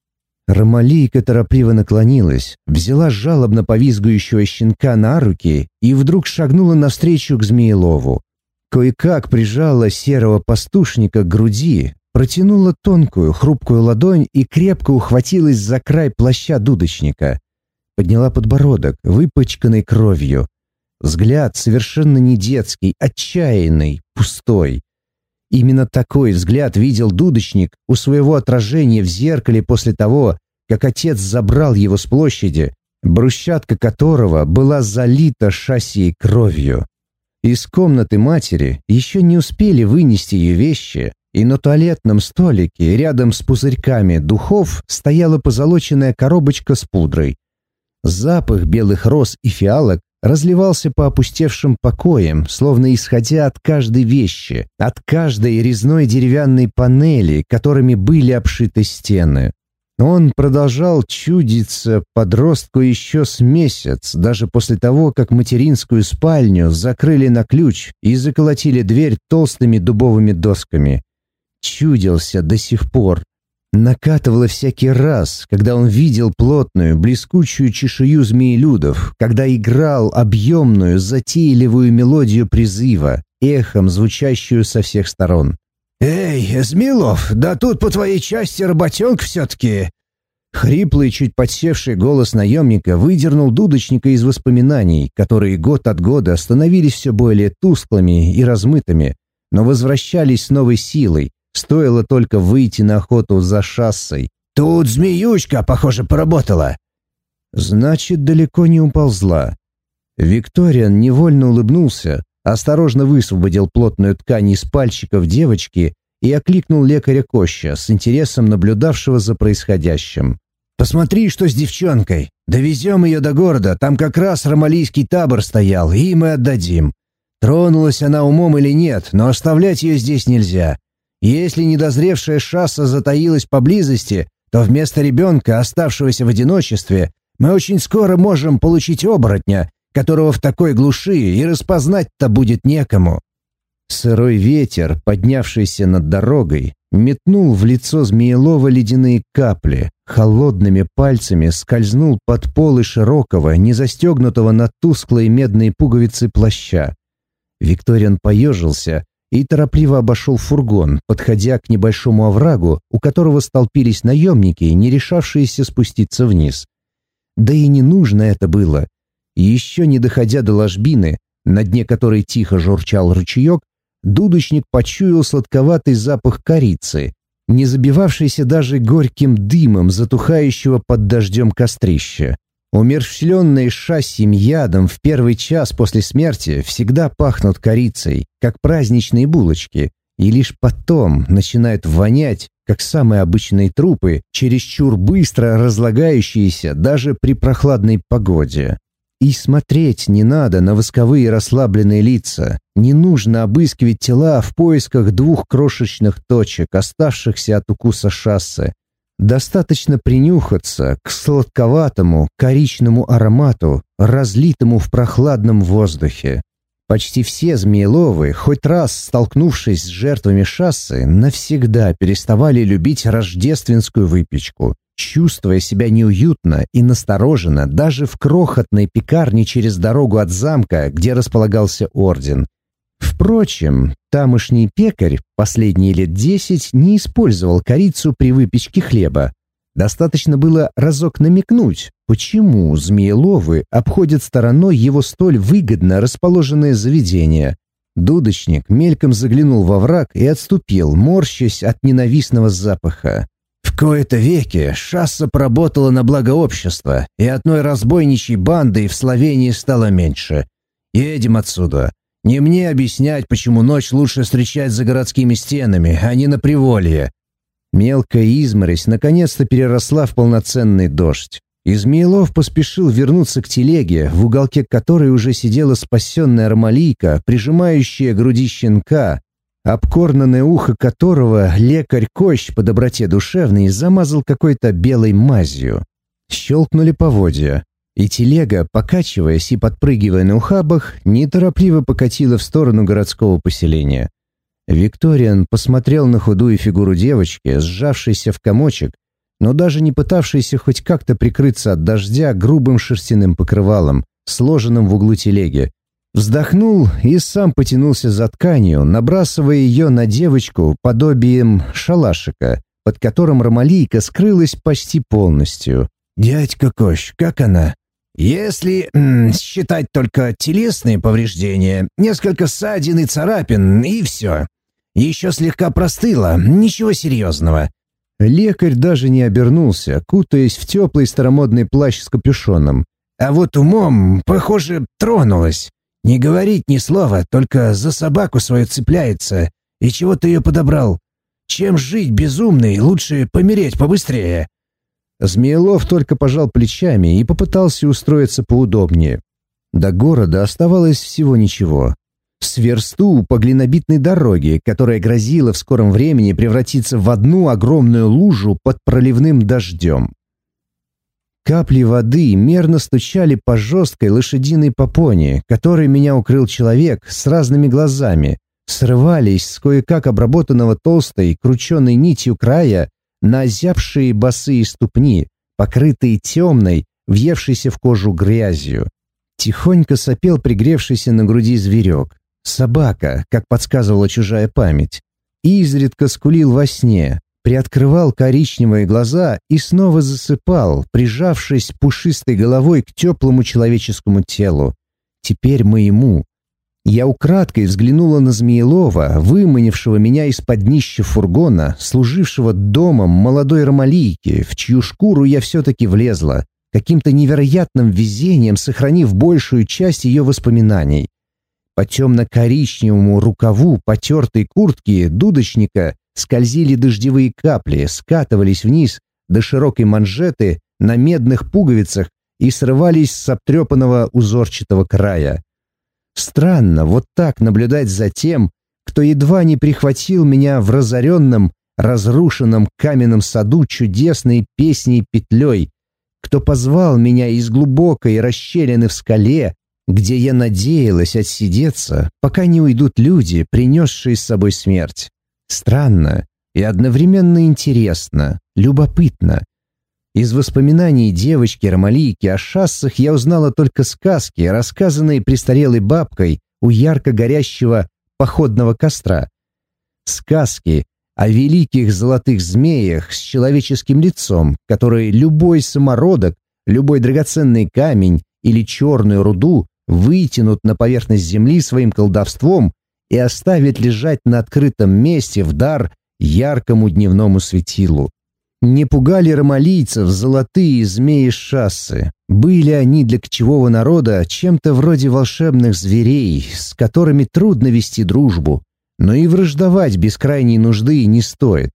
Ромалийка торопливо наклонилась, взяла жалобно повизгующего щенка на руки и вдруг шагнула навстречу к Змеелову. Кое-как прижала серого пастушника к груди, протянула тонкую, хрупкую ладонь и крепко ухватилась за край плаща дудочника. Подняла подбородок, выпачканный кровью. Взгляд совершенно не детский, отчаянный, пустой. Именно такой взгляд видел дудочник у своего отражения в зеркале после того, как отец забрал его с площади, брусчатка которого была залита шасси кровью. Из комнаты матери еще не успели вынести ее вещи, и на туалетном столике рядом с пузырьками духов стояла позолоченная коробочка с пудрой. Запах белых роз и фиалок разливался по опустевшим покоям, словно исходя от каждой вещи, от каждой резной деревянной панели, которыми были обшиты стены. Он продолжал чудиться подростку еще с месяц, даже после того, как материнскую спальню закрыли на ключ и заколотили дверь толстыми дубовыми досками. Чудился до сих пор, накатывало всякий раз, когда он видел плотную, блескучую чешую змеелюдов, когда играл объемную, затейливую мелодию призыва, эхом звучащую со всех сторон. «Эй, Змилов, да тут по твоей части работенка все-таки!» Хриплый, чуть подсевший голос наемника выдернул дудочника из воспоминаний, которые год от года становились все более тусклыми и размытыми, но возвращались с новой силой, Стоило только выйти на охоту за шассой. «Тут змеючка, похоже, поработала». Значит, далеко не уползла. Викториан невольно улыбнулся, осторожно высвободил плотную ткань из пальчиков девочки и окликнул лекаря Коща с интересом наблюдавшего за происходящим. «Посмотри, что с девчонкой. Довезем ее до города, там как раз ромалийский табор стоял, и мы отдадим. Тронулась она умом или нет, но оставлять ее здесь нельзя. Если недозревшая шасса затаилась поблизости, то вместо ребенка, оставшегося в одиночестве, мы очень скоро можем получить оборотня, которого в такой глуши и распознать-то будет некому». Сырой ветер, поднявшийся над дорогой, метнул в лицо Змеелова ледяные капли, холодными пальцами скользнул под полы широкого, не застегнутого на тусклые медные пуговицы плаща. Викториан поежился, и торопливо обошел фургон, подходя к небольшому оврагу, у которого столпились наемники, не решавшиеся спуститься вниз. Да и не нужно это было. Еще не доходя до ложбины, на дне которой тихо журчал ручеек, дудочник почуял сладковатый запах корицы, не забивавшийся даже горьким дымом затухающего под дождем кострища. Умерщвленные шассим ядом в первый час после смерти всегда пахнут корицей, как праздничные булочки, и лишь потом начинают вонять, как самые обычные трупы, чересчур быстро разлагающиеся даже при прохладной погоде. И смотреть не надо на восковые расслабленные лица. Не нужно обыскивать тела в поисках двух крошечных точек, оставшихся от укуса шассы. Достаточно принюхаться к сладковатому коричному аромату, разлитому в прохладном воздухе. Почти все змееловы, хоть раз столкнувшись с жертвами шассы, навсегда переставали любить рождественскую выпечку, чувствуя себя неуютно и настороженно даже в крохотной пекарне через дорогу от замка, где располагался орден, Впрочем, тамошний пекарь последние лет десять не использовал корицу при выпечке хлеба. Достаточно было разок намекнуть, почему змееловы обходят стороной его столь выгодно расположенное заведение. Дудочник мельком заглянул во враг и отступил, морщась от ненавистного запаха. В кои-то веки шасса поработала на благо общества, и одной разбойничьей банды в Словении стало меньше. Едем отсюда. Не мне объяснять, почему ночь лучше встречать за городскими стенами, а не на приволье. Мелкая изморозь наконец-то переросла в полноценный дождь. Измеилов поспешил вернуться к телеге, в уголке которой уже сидела спасенная армалийка, прижимающая груди щенка, обкорнанное ухо которого лекарь Кощ по доброте душевной замазал какой-то белой мазью. Щелкнули поводья и телега, покачиваясь и подпрыгивая на ухабах, неторопливо покатила в сторону городского поселения. Викториан посмотрел на худую фигуру девочки, сжавшейся в комочек, но даже не пытавшейся хоть как-то прикрыться от дождя грубым шерстяным покрывалом, сложенным в углу телеги. Вздохнул и сам потянулся за тканью, набрасывая ее на девочку подобием шалашика, под которым Ромалийка скрылась почти полностью. «Дядька Кощ, как она?» Если м, считать только телесные повреждения, несколько ссадин и царапин, и все. Еще слегка простыло, ничего серьезного. Лекарь даже не обернулся, кутаясь в теплый старомодный плащ с капюшоном. А вот умом, похоже, тронулась. Не говорить ни слова, только за собаку свою цепляется. И чего ты ее подобрал? Чем жить безумный, лучше помереть побыстрее. Змеелов только пожал плечами и попытался устроиться поудобнее. До города оставалось всего ничего. С версту по глинобитной дороге, которая грозила в скором времени превратиться в одну огромную лужу под проливным дождем. Капли воды мерно стучали по жесткой лошадиной попоне, которой меня укрыл человек с разными глазами, срывались с кое-как обработанного толстой, крученной нитью края на озябшие босые ступни, покрытые темной, въевшейся в кожу грязью. Тихонько сопел пригревшийся на груди зверек. Собака, как подсказывала чужая память. И изредка скулил во сне, приоткрывал коричневые глаза и снова засыпал, прижавшись пушистой головой к теплому человеческому телу. Теперь моему, я украдкой взглянула на Змеелова, выманившего меня из-под днища фургона, служившего домом молодой ромалийки, в чью шкуру я все-таки влезла, каким-то невероятным везением сохранив большую часть ее воспоминаний. По темно-коричневому рукаву потертой куртки дудочника скользили дождевые капли, скатывались вниз до широкой манжеты на медных пуговицах и срывались с обтрепанного узорчатого края. Странно вот так наблюдать за тем, кто едва не прихватил меня в разоренном, разрушенном каменном саду чудесной песней петлей, кто позвал меня из глубокой расщелины в скале, где я надеялась отсидеться, пока не уйдут люди, принесшие с собой смерть. Странно и одновременно интересно, любопытно. Из воспоминаний девочки Ромалийки о шассах я узнала только сказки, рассказанные престарелой бабкой у ярко горящего походного костра. Сказки о великих золотых змеях с человеческим лицом, которые любой самородок, любой драгоценный камень или черную руду вытянут на поверхность земли своим колдовством и оставит лежать на открытом месте в дар яркому дневному светилу. Не пугали ромалийцев золотые змеи шассы. Были они для кочевого народа чем-то вроде волшебных зверей, с которыми трудно вести дружбу, но и враждовать без крайней нужды не стоит.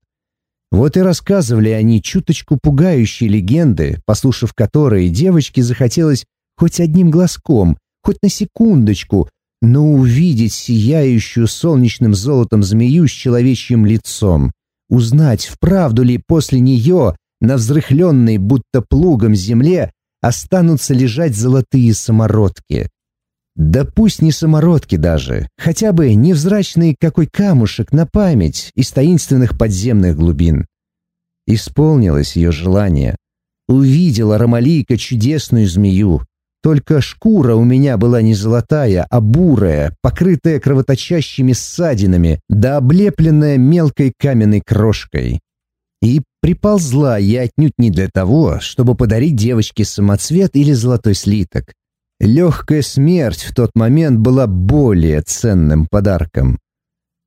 Вот и рассказывали они чуточку пугающие легенды, послушав которые девочке захотелось хоть одним глазком, хоть на секундочку, но увидеть сияющую солнечным золотом змею с человечьим лицом, узнать, вправду ли после нее на взрыхленной будто плугом земле останутся лежать золотые самородки. Да пусть не самородки даже, хотя бы невзрачный какой камушек на память из таинственных подземных глубин. Исполнилось ее желание. Увидела Ромалийка чудесную змею. Только шкура у меня была не золотая, а бурая, покрытая кровоточащими ссадинами, да облепленная мелкой каменной крошкой. И приползла я отнюдь не для того, чтобы подарить девочке самоцвет или золотой слиток. Легкая смерть в тот момент была более ценным подарком.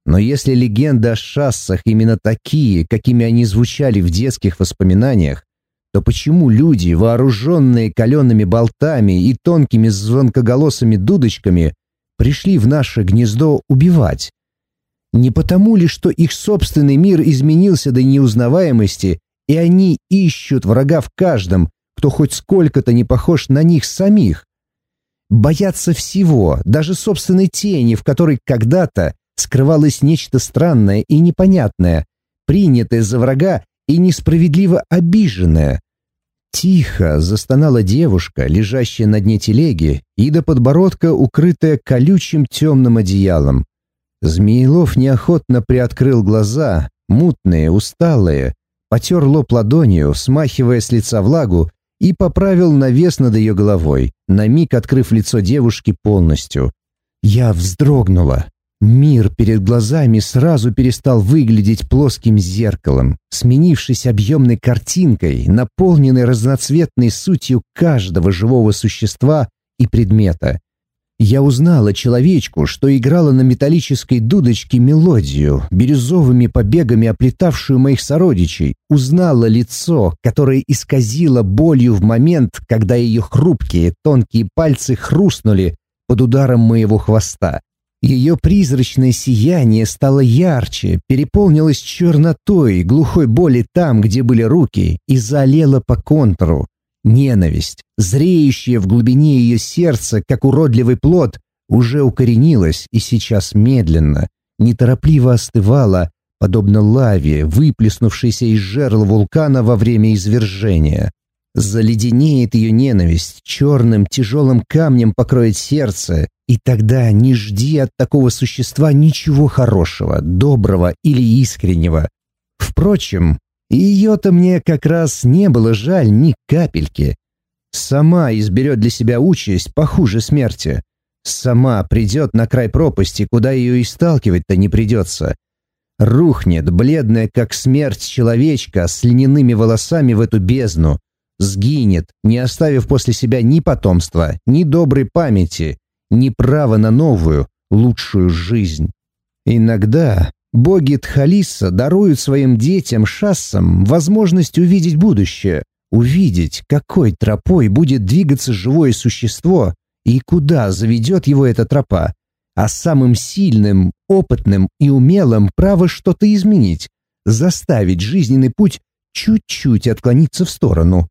Но если легенды о шассах именно такие, какими они звучали в детских воспоминаниях, то почему люди, вооруженные калеными болтами и тонкими звонкоголосыми дудочками, пришли в наше гнездо убивать? Не потому ли, что их собственный мир изменился до неузнаваемости, и они ищут врага в каждом, кто хоть сколько-то не похож на них самих? Боятся всего, даже собственной тени, в которой когда-то скрывалось нечто странное и непонятное, принятое за врага и несправедливо обиженное. Тихо застонала девушка, лежащая на дне телеги, и до подбородка укрытая колючим темным одеялом. Змеелов неохотно приоткрыл глаза, мутные, усталые, потер лоб ладонью, смахивая с лица влагу, и поправил навес над ее головой, на миг открыв лицо девушки полностью. Я вздрогнула. Мир перед глазами сразу перестал выглядеть плоским зеркалом, сменившись объемной картинкой, наполненной разноцветной сутью каждого живого существа и предмета. Я узнала человечку, что играла на металлической дудочке мелодию, бирюзовыми побегами оплетавшую моих сородичей, узнала лицо, которое исказило болью в момент, когда ее хрупкие, тонкие пальцы хрустнули под ударом моего хвоста. Ее призрачное сияние стало ярче, переполнилось чернотой, глухой боли там, где были руки, и залило по контуру. Ненависть, зреющая в глубине ее сердца, как уродливый плод, уже укоренилась и сейчас медленно, неторопливо остывала, подобно лаве, выплеснувшейся из жерла вулкана во время извержения. Заледенеет ее ненависть, черным тяжелым камнем покроет сердце, и тогда не жди от такого существа ничего хорошего, доброго или искреннего. Впрочем, ее-то мне как раз не было жаль ни капельки. Сама изберет для себя участь похуже смерти. Сама придет на край пропасти, куда ее и сталкивать-то не придется. Рухнет, бледная как смерть человечка, с льняными волосами в эту бездну. Сгинет, не оставив после себя ни потомства, ни доброй памяти, ни права на новую, лучшую жизнь. Иногда Боги Тхалиса даруют своим детям шассам возможность увидеть будущее, увидеть, какой тропой будет двигаться живое существо и куда заведет его эта тропа, а самым сильным, опытным и умелым право что-то изменить, заставить жизненный путь чуть-чуть отклониться в сторону.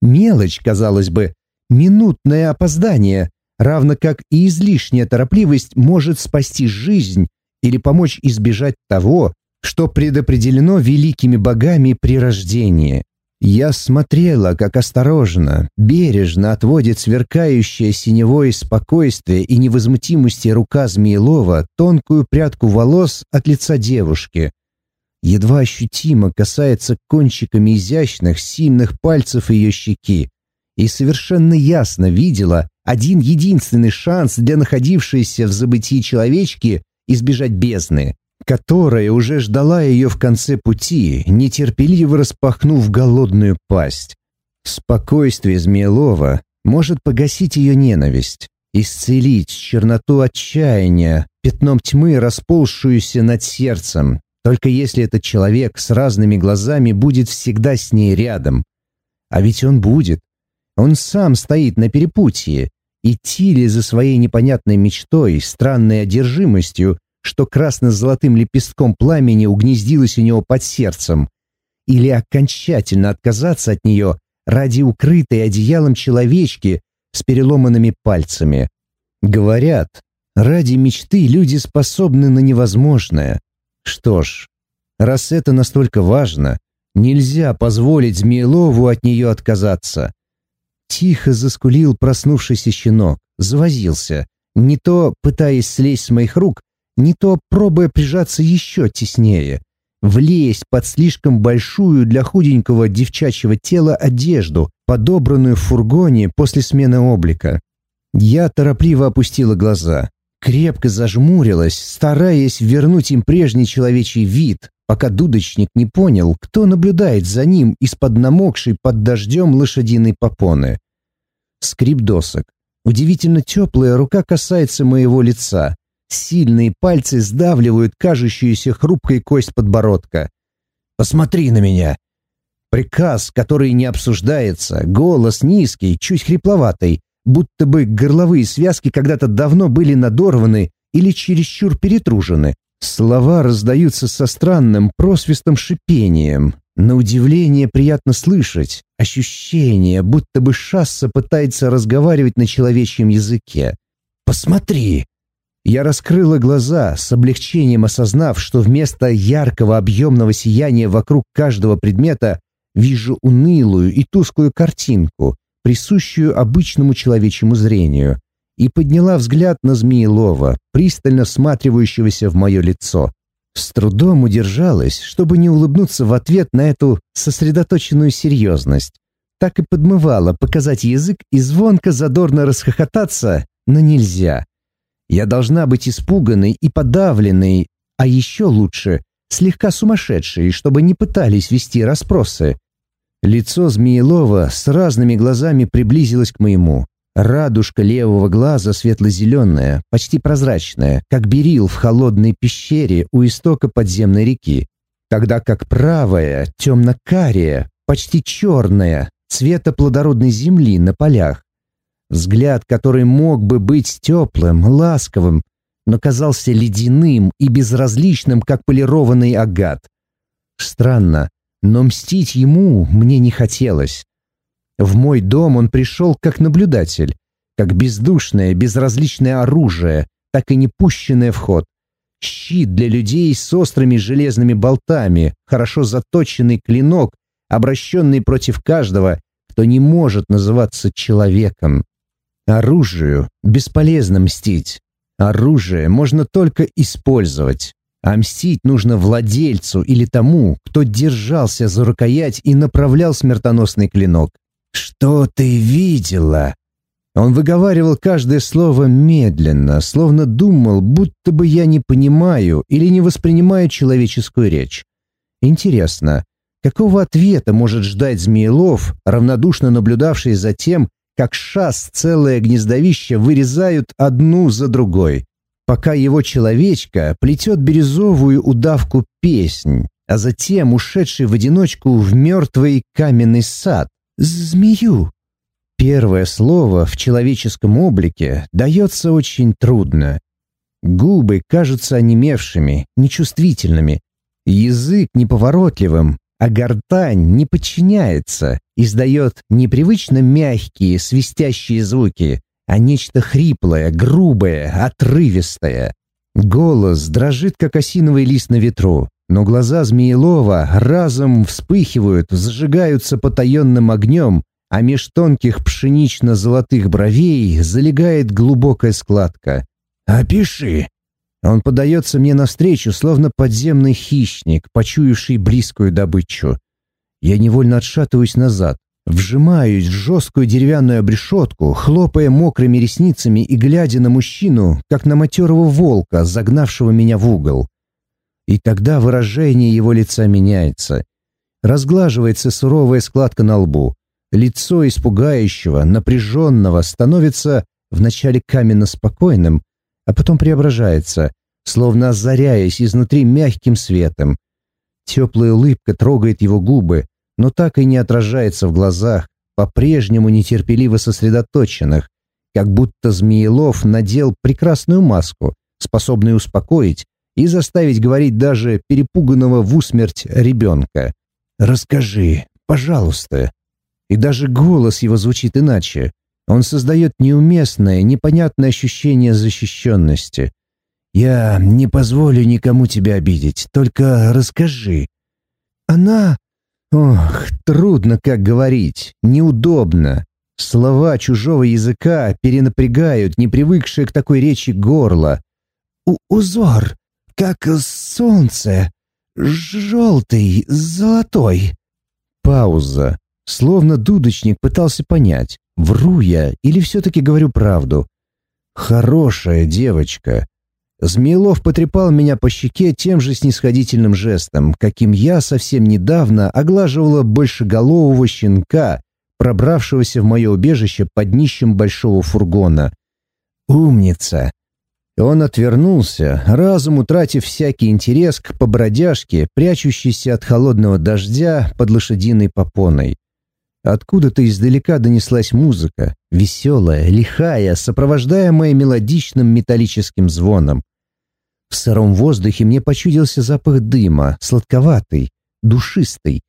Мелочь, казалось бы, минутное опоздание, равно как и излишняя торопливость может спасти жизнь или помочь избежать того, что предопределено великими богами при рождении. Я смотрела, как осторожно, бережно отводит сверкающее синевое спокойствие и невозмутимости рука Змеелова тонкую прядку волос от лица девушки. Едва ощутимо касается кончиками изящных, сильных пальцев ее щеки. И совершенно ясно видела один единственный шанс для находившейся в забытии человечки избежать бездны, которая уже ждала ее в конце пути, нетерпеливо распахнув голодную пасть. Спокойствие Змеелова может погасить ее ненависть, исцелить черноту отчаяния, пятном тьмы, расползшуюся над сердцем, только если этот человек с разными глазами будет всегда с ней рядом. А ведь он будет. Он сам стоит на перепутье. Идти ли за своей непонятной мечтой, странной одержимостью, что красно-золотым лепестком пламени угнездилось у него под сердцем, или окончательно отказаться от нее ради укрытой одеялом человечки с переломанными пальцами. Говорят, ради мечты люди способны на невозможное. Что ж, раз это настолько важно, нельзя позволить Змеелову от нее отказаться. Тихо заскулил проснувшийся щенок, завозился, не то пытаясь слезть с моих рук, не то пробуя прижаться еще теснее, влезть под слишком большую для худенького девчачьего тела одежду, подобранную в фургоне после смены облика. Я торопливо опустила глаза, крепко зажмурилась, стараясь вернуть им прежний человечий вид, пока дудочник не понял, кто наблюдает за ним из-под намокшей под дождем лошадиной попоны. Скрип досок. Удивительно теплая рука касается моего лица. Сильные пальцы сдавливают кажущуюся хрупкой кость подбородка. «Посмотри на меня!» Приказ, который не обсуждается, голос низкий, чуть хрипловатый, будто бы горловые связки когда-то давно были надорваны или чересчур перетружены. Слова раздаются со странным просвистым шипением. На удивление приятно слышать. Ощущение, будто бы шасса пытается разговаривать на человечьем языке. «Посмотри!» Я раскрыла глаза, с облегчением осознав, что вместо яркого объемного сияния вокруг каждого предмета вижу унылую и тусклую картинку, присущую обычному человечьему зрению, и подняла взгляд на Змеелова, пристально всматривающегося в мое лицо. С трудом удержалась, чтобы не улыбнуться в ответ на эту сосредоточенную серьезность. Так и подмывала показать язык и звонко задорно расхохотаться, но нельзя. Я должна быть испуганной и подавленной, а еще лучше, слегка сумасшедшей, чтобы не пытались вести расспросы. Лицо Змеелова с разными глазами приблизилось к моему. Радужка левого глаза светло-зеленая, почти прозрачная, как берил в холодной пещере у истока подземной реки, тогда как правая темно-кария, почти черная, цвета плодородной земли на полях. Взгляд, который мог бы быть теплым, ласковым, но казался ледяным и безразличным, как полированный агат. Странно, но мстить ему мне не хотелось. В мой дом он пришел как наблюдатель, как бездушное, безразличное оружие, так и не пущенное в ход. Щит для людей с острыми железными болтами, хорошо заточенный клинок, обращенный против каждого, кто не может называться человеком. Оружию бесполезно мстить. Оружие можно только использовать. А мстить нужно владельцу или тому, кто держался за рукоять и направлял смертоносный клинок. «Что ты видела?» Он выговаривал каждое слово медленно, словно думал, будто бы я не понимаю или не воспринимаю человеческую речь. Интересно, какого ответа может ждать Змеелов, равнодушно наблюдавший за тем, как шас целое гнездовище вырезают одну за другой, пока его человечка плетет бирюзовую удавку песнь, а затем ушедший в одиночку в мертвый каменный сад. «Змею!» Первое слово в человеческом облике дается очень трудно. Губы кажутся онемевшими, нечувствительными, язык неповоротливым, а гортань не подчиняется, издает непривычно мягкие, свистящие звуки, а нечто хриплое, грубое, отрывистое. Голос дрожит, как осиновый лист на ветру, но глаза Змеелова разом вспыхивают, зажигаются потаенным огнем, а меж тонких пшенично-золотых бровей залегает глубокая складка. «Опиши!» Он подается мне навстречу, словно подземный хищник, почуявший близкую добычу. Я невольно отшатываюсь назад, вжимаюсь в жесткую деревянную обрешетку, хлопая мокрыми ресницами и глядя на мужчину, как на матерого волка, загнавшего меня в угол. И тогда выражение его лица меняется. Разглаживается суровая складка на лбу. Лицо испугающего, напряженного становится вначале каменно спокойным, а потом преображается, словно озаряясь изнутри мягким светом. Теплая улыбка трогает его губы, но так и не отражается в глазах, по-прежнему нетерпеливо сосредоточенных, как будто Змеелов надел прекрасную маску, способную успокоить и заставить говорить даже перепуганного в усмерть ребенка. «Расскажи, пожалуйста». И даже голос его звучит иначе. Он создает неуместное, непонятное ощущение защищенности. «Я не позволю никому тебя обидеть, только расскажи». «Она...» Ох, трудно как говорить, неудобно. Слова чужого языка перенапрягают непривыкшее к такой речи горло. У «Узор, как солнце, желтый, золотой». Пауза. Словно дудочник пытался понять, вру я или все-таки говорю правду. «Хорошая девочка». Змеилов потрепал меня по щеке тем же снисходительным жестом, каким я совсем недавно оглаживала большеголового щенка, пробравшегося в мое убежище под днищем большого фургона. «Умница!» Он отвернулся, разум утратив всякий интерес к побродяжке, прячущейся от холодного дождя под лошадиной попоной. Откуда-то издалека донеслась музыка, веселая, лихая, сопровождаемая мелодичным металлическим звоном. В сыром воздухе мне почудился запах дыма, сладковатый, душистый.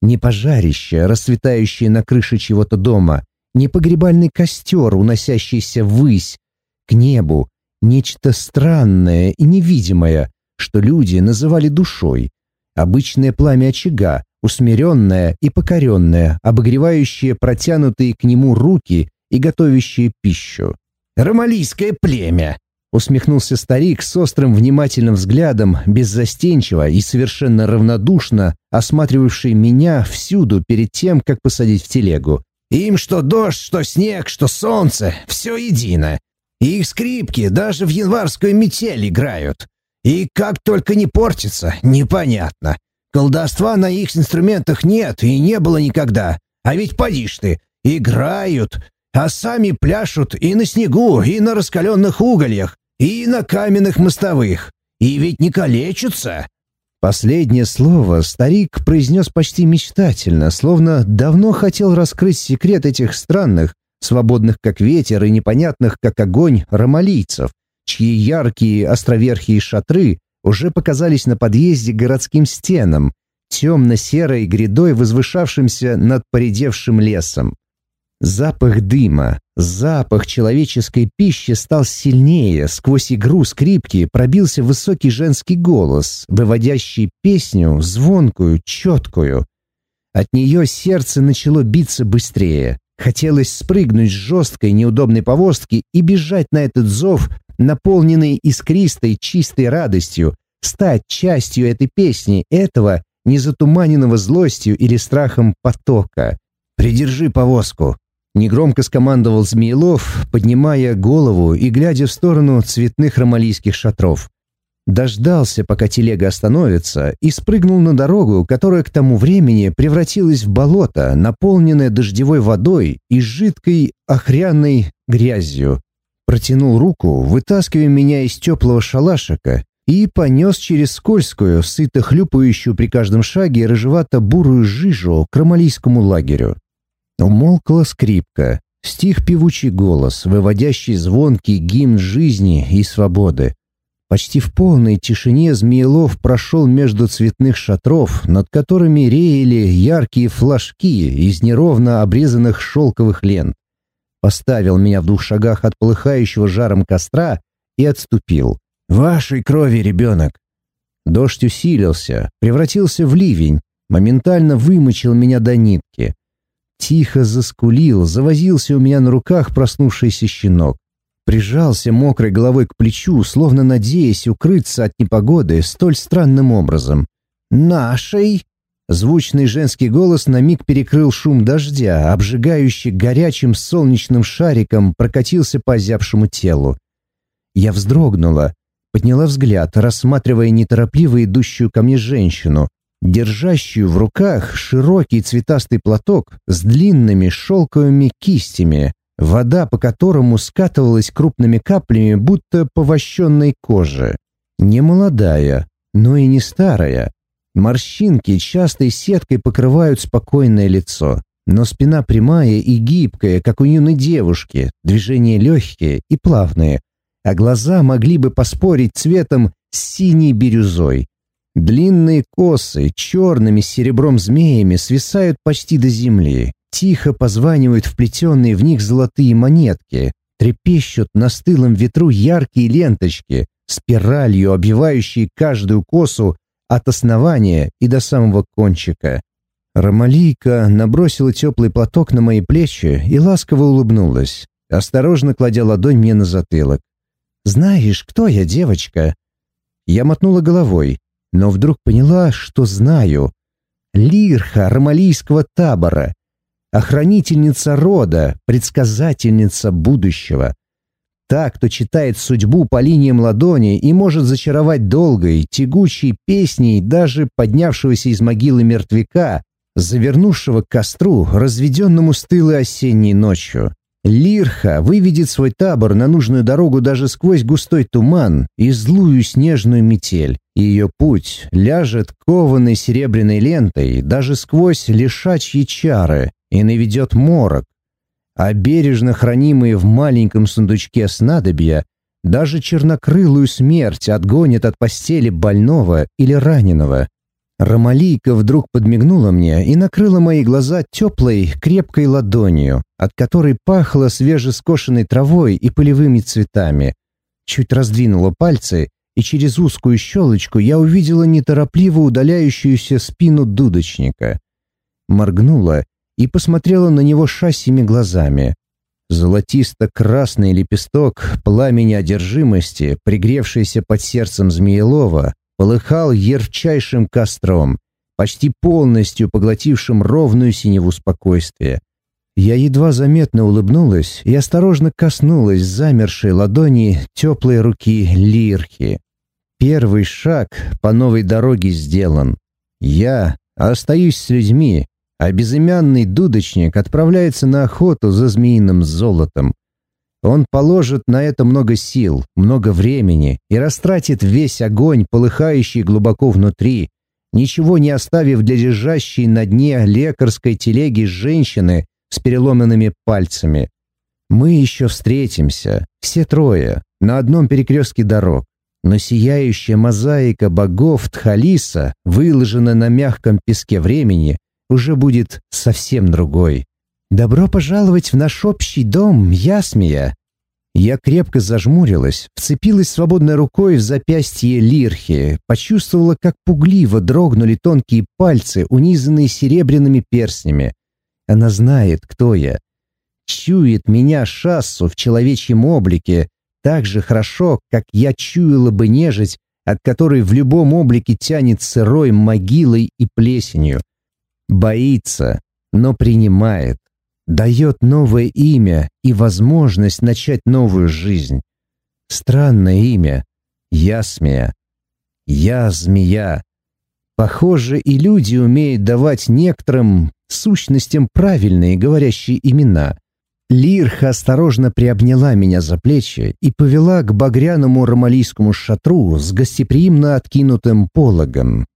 Не пожарище, расцветающее на крыше чего-то дома, не погребальный костер, уносящийся ввысь, к небу, Нечто странное и невидимое, что люди называли душой. Обычное пламя очага, усмиренное и покоренное, обогревающее протянутые к нему руки и готовящее пищу. «Ромалийское племя!» Усмехнулся старик с острым внимательным взглядом, беззастенчиво и совершенно равнодушно осматривавший меня всюду перед тем, как посадить в телегу. «Им что дождь, что снег, что солнце — все едино. Их скрипки даже в январскую метель играют. И как только не портится, непонятно. Колдовства на их инструментах нет и не было никогда. А ведь поди ты, играют, а сами пляшут и на снегу, и на раскаленных угольях, и на каменных мостовых. И ведь не калечатся. Последнее слово старик произнес почти мечтательно, словно давно хотел раскрыть секрет этих странных, свободных как ветер и непонятных как огонь ромалийцев, чьи яркие островерхие шатры уже показались на подъезде городским стенам, темно-серой грядой, возвышавшимся над поредевшим лесом. Запах дыма, запах человеческой пищи стал сильнее, сквозь игру скрипки пробился высокий женский голос, выводящий песню, звонкую, четкую. От нее сердце начало биться быстрее. Хотелось спрыгнуть с жесткой неудобной повозки и бежать на этот зов, наполненный искристой чистой радостью, стать частью этой песни, этого незатуманенного злостью или страхом потока. «Придержи повозку», — негромко скомандовал Змеелов, поднимая голову и глядя в сторону цветных ромалийских шатров. Дождался, пока телега остановится, и спрыгнул на дорогу, которая к тому времени превратилась в болото, наполненное дождевой водой и жидкой охряной грязью. Протянул руку, вытаскивая меня из теплого шалашика, и понес через скользкую, сыто хлюпающую при каждом шаге рыжевато-бурую жижу к ромалийскому лагерю. Умолкла скрипка, стих певучий голос, выводящий звонкий гимн жизни и свободы. Почти в полной тишине Змеелов прошел между цветных шатров, над которыми реяли яркие флажки из неровно обрезанных шелковых лент. Поставил меня в двух шагах от полыхающего жаром костра и отступил. «Вашей крови, ребенок!» Дождь усилился, превратился в ливень, моментально вымочил меня до нитки. Тихо заскулил, завозился у меня на руках проснувшийся щенок прижался мокрой головой к плечу, словно надеясь укрыться от непогоды столь странным образом. «Нашей!» Звучный женский голос на миг перекрыл шум дождя, обжигающий горячим солнечным шариком прокатился по озябшему телу. Я вздрогнула, подняла взгляд, рассматривая неторопливо идущую ко мне женщину, держащую в руках широкий цветастый платок с длинными шелковыми кистями, вода по которому скатывалась крупными каплями, будто по вощенной коже. Не молодая, но и не старая. Морщинки частой сеткой покрывают спокойное лицо, но спина прямая и гибкая, как у юной девушки, движения легкие и плавные, а глаза могли бы поспорить цветом с синей бирюзой. Длинные косы черными серебром змеями свисают почти до земли, тихо позванивают вплетенные в них золотые монетки, трепещут на стылом ветру яркие ленточки, спиралью обвивающие каждую косу от основания и до самого кончика. Ромалийка набросила теплый платок на мои плечи и ласково улыбнулась, осторожно кладя ладонь мне на затылок. «Знаешь, кто я, девочка?» Я мотнула головой, но вдруг поняла, что знаю. Лирха ромалийского табора, охранительница рода, предсказательница будущего. Та, кто читает судьбу по линиям ладони и может зачаровать долгой, тягучей песней даже поднявшегося из могилы мертвяка, завернувшего к костру, разведенному стылой осенней ночью. Лирха выведет свой табор на нужную дорогу даже сквозь густой туман и злую снежную метель. Ее путь ляжет кованой серебряной лентой даже сквозь лишачьи чары и наведет морок. А бережно хранимые в маленьком сундучке снадобья даже чернокрылую смерть отгонит от постели больного или раненого. Ромалийка вдруг подмигнула мне и накрыла мои глаза теплой, крепкой ладонью, от которой пахло свежескошенной травой и полевыми цветами. Чуть раздвинула пальцы, и через узкую щелочку я увидела неторопливо удаляющуюся спину дудочника. Моргнула и посмотрела на него шасими глазами. Золотисто-красный лепесток пламени одержимости, пригревшийся под сердцем Змеелова, полыхал ярчайшим костром, почти полностью поглотившим ровную синеву спокойствия. Я едва заметно улыбнулась и осторожно коснулась замершей ладони теплой руки Лирхи. Первый шаг по новой дороге сделан. Я остаюсь с людьми, а безымянный дудочник отправляется на охоту за змеиным золотом. Он положит на это много сил, много времени и растратит весь огонь, полыхающий глубоко внутри, ничего не оставив для лежащей на дне лекарской телеги женщины с переломанными пальцами. Мы еще встретимся, все трое, на одном перекрестке дорог, но сияющая мозаика богов Тхалиса, выложенная на мягком песке времени, уже будет совсем другой. «Добро пожаловать в наш общий дом, Ясмия!» Я крепко зажмурилась, вцепилась свободной рукой в запястье Лирхи, почувствовала, как пугливо дрогнули тонкие пальцы, унизанные серебряными перстнями. Она знает, кто я. Чует меня шассу в человечьем облике так же хорошо, как я чуяла бы нежить, от которой в любом облике тянет сырой могилой и плесенью. Боится, но принимает дает новое имя и возможность начать новую жизнь. Странное имя. Ясмия. Я змея. Похоже, и люди умеют давать некоторым сущностям правильные говорящие имена. Лирха осторожно приобняла меня за плечи и повела к багряному ромалийскому шатру с гостеприимно откинутым пологом.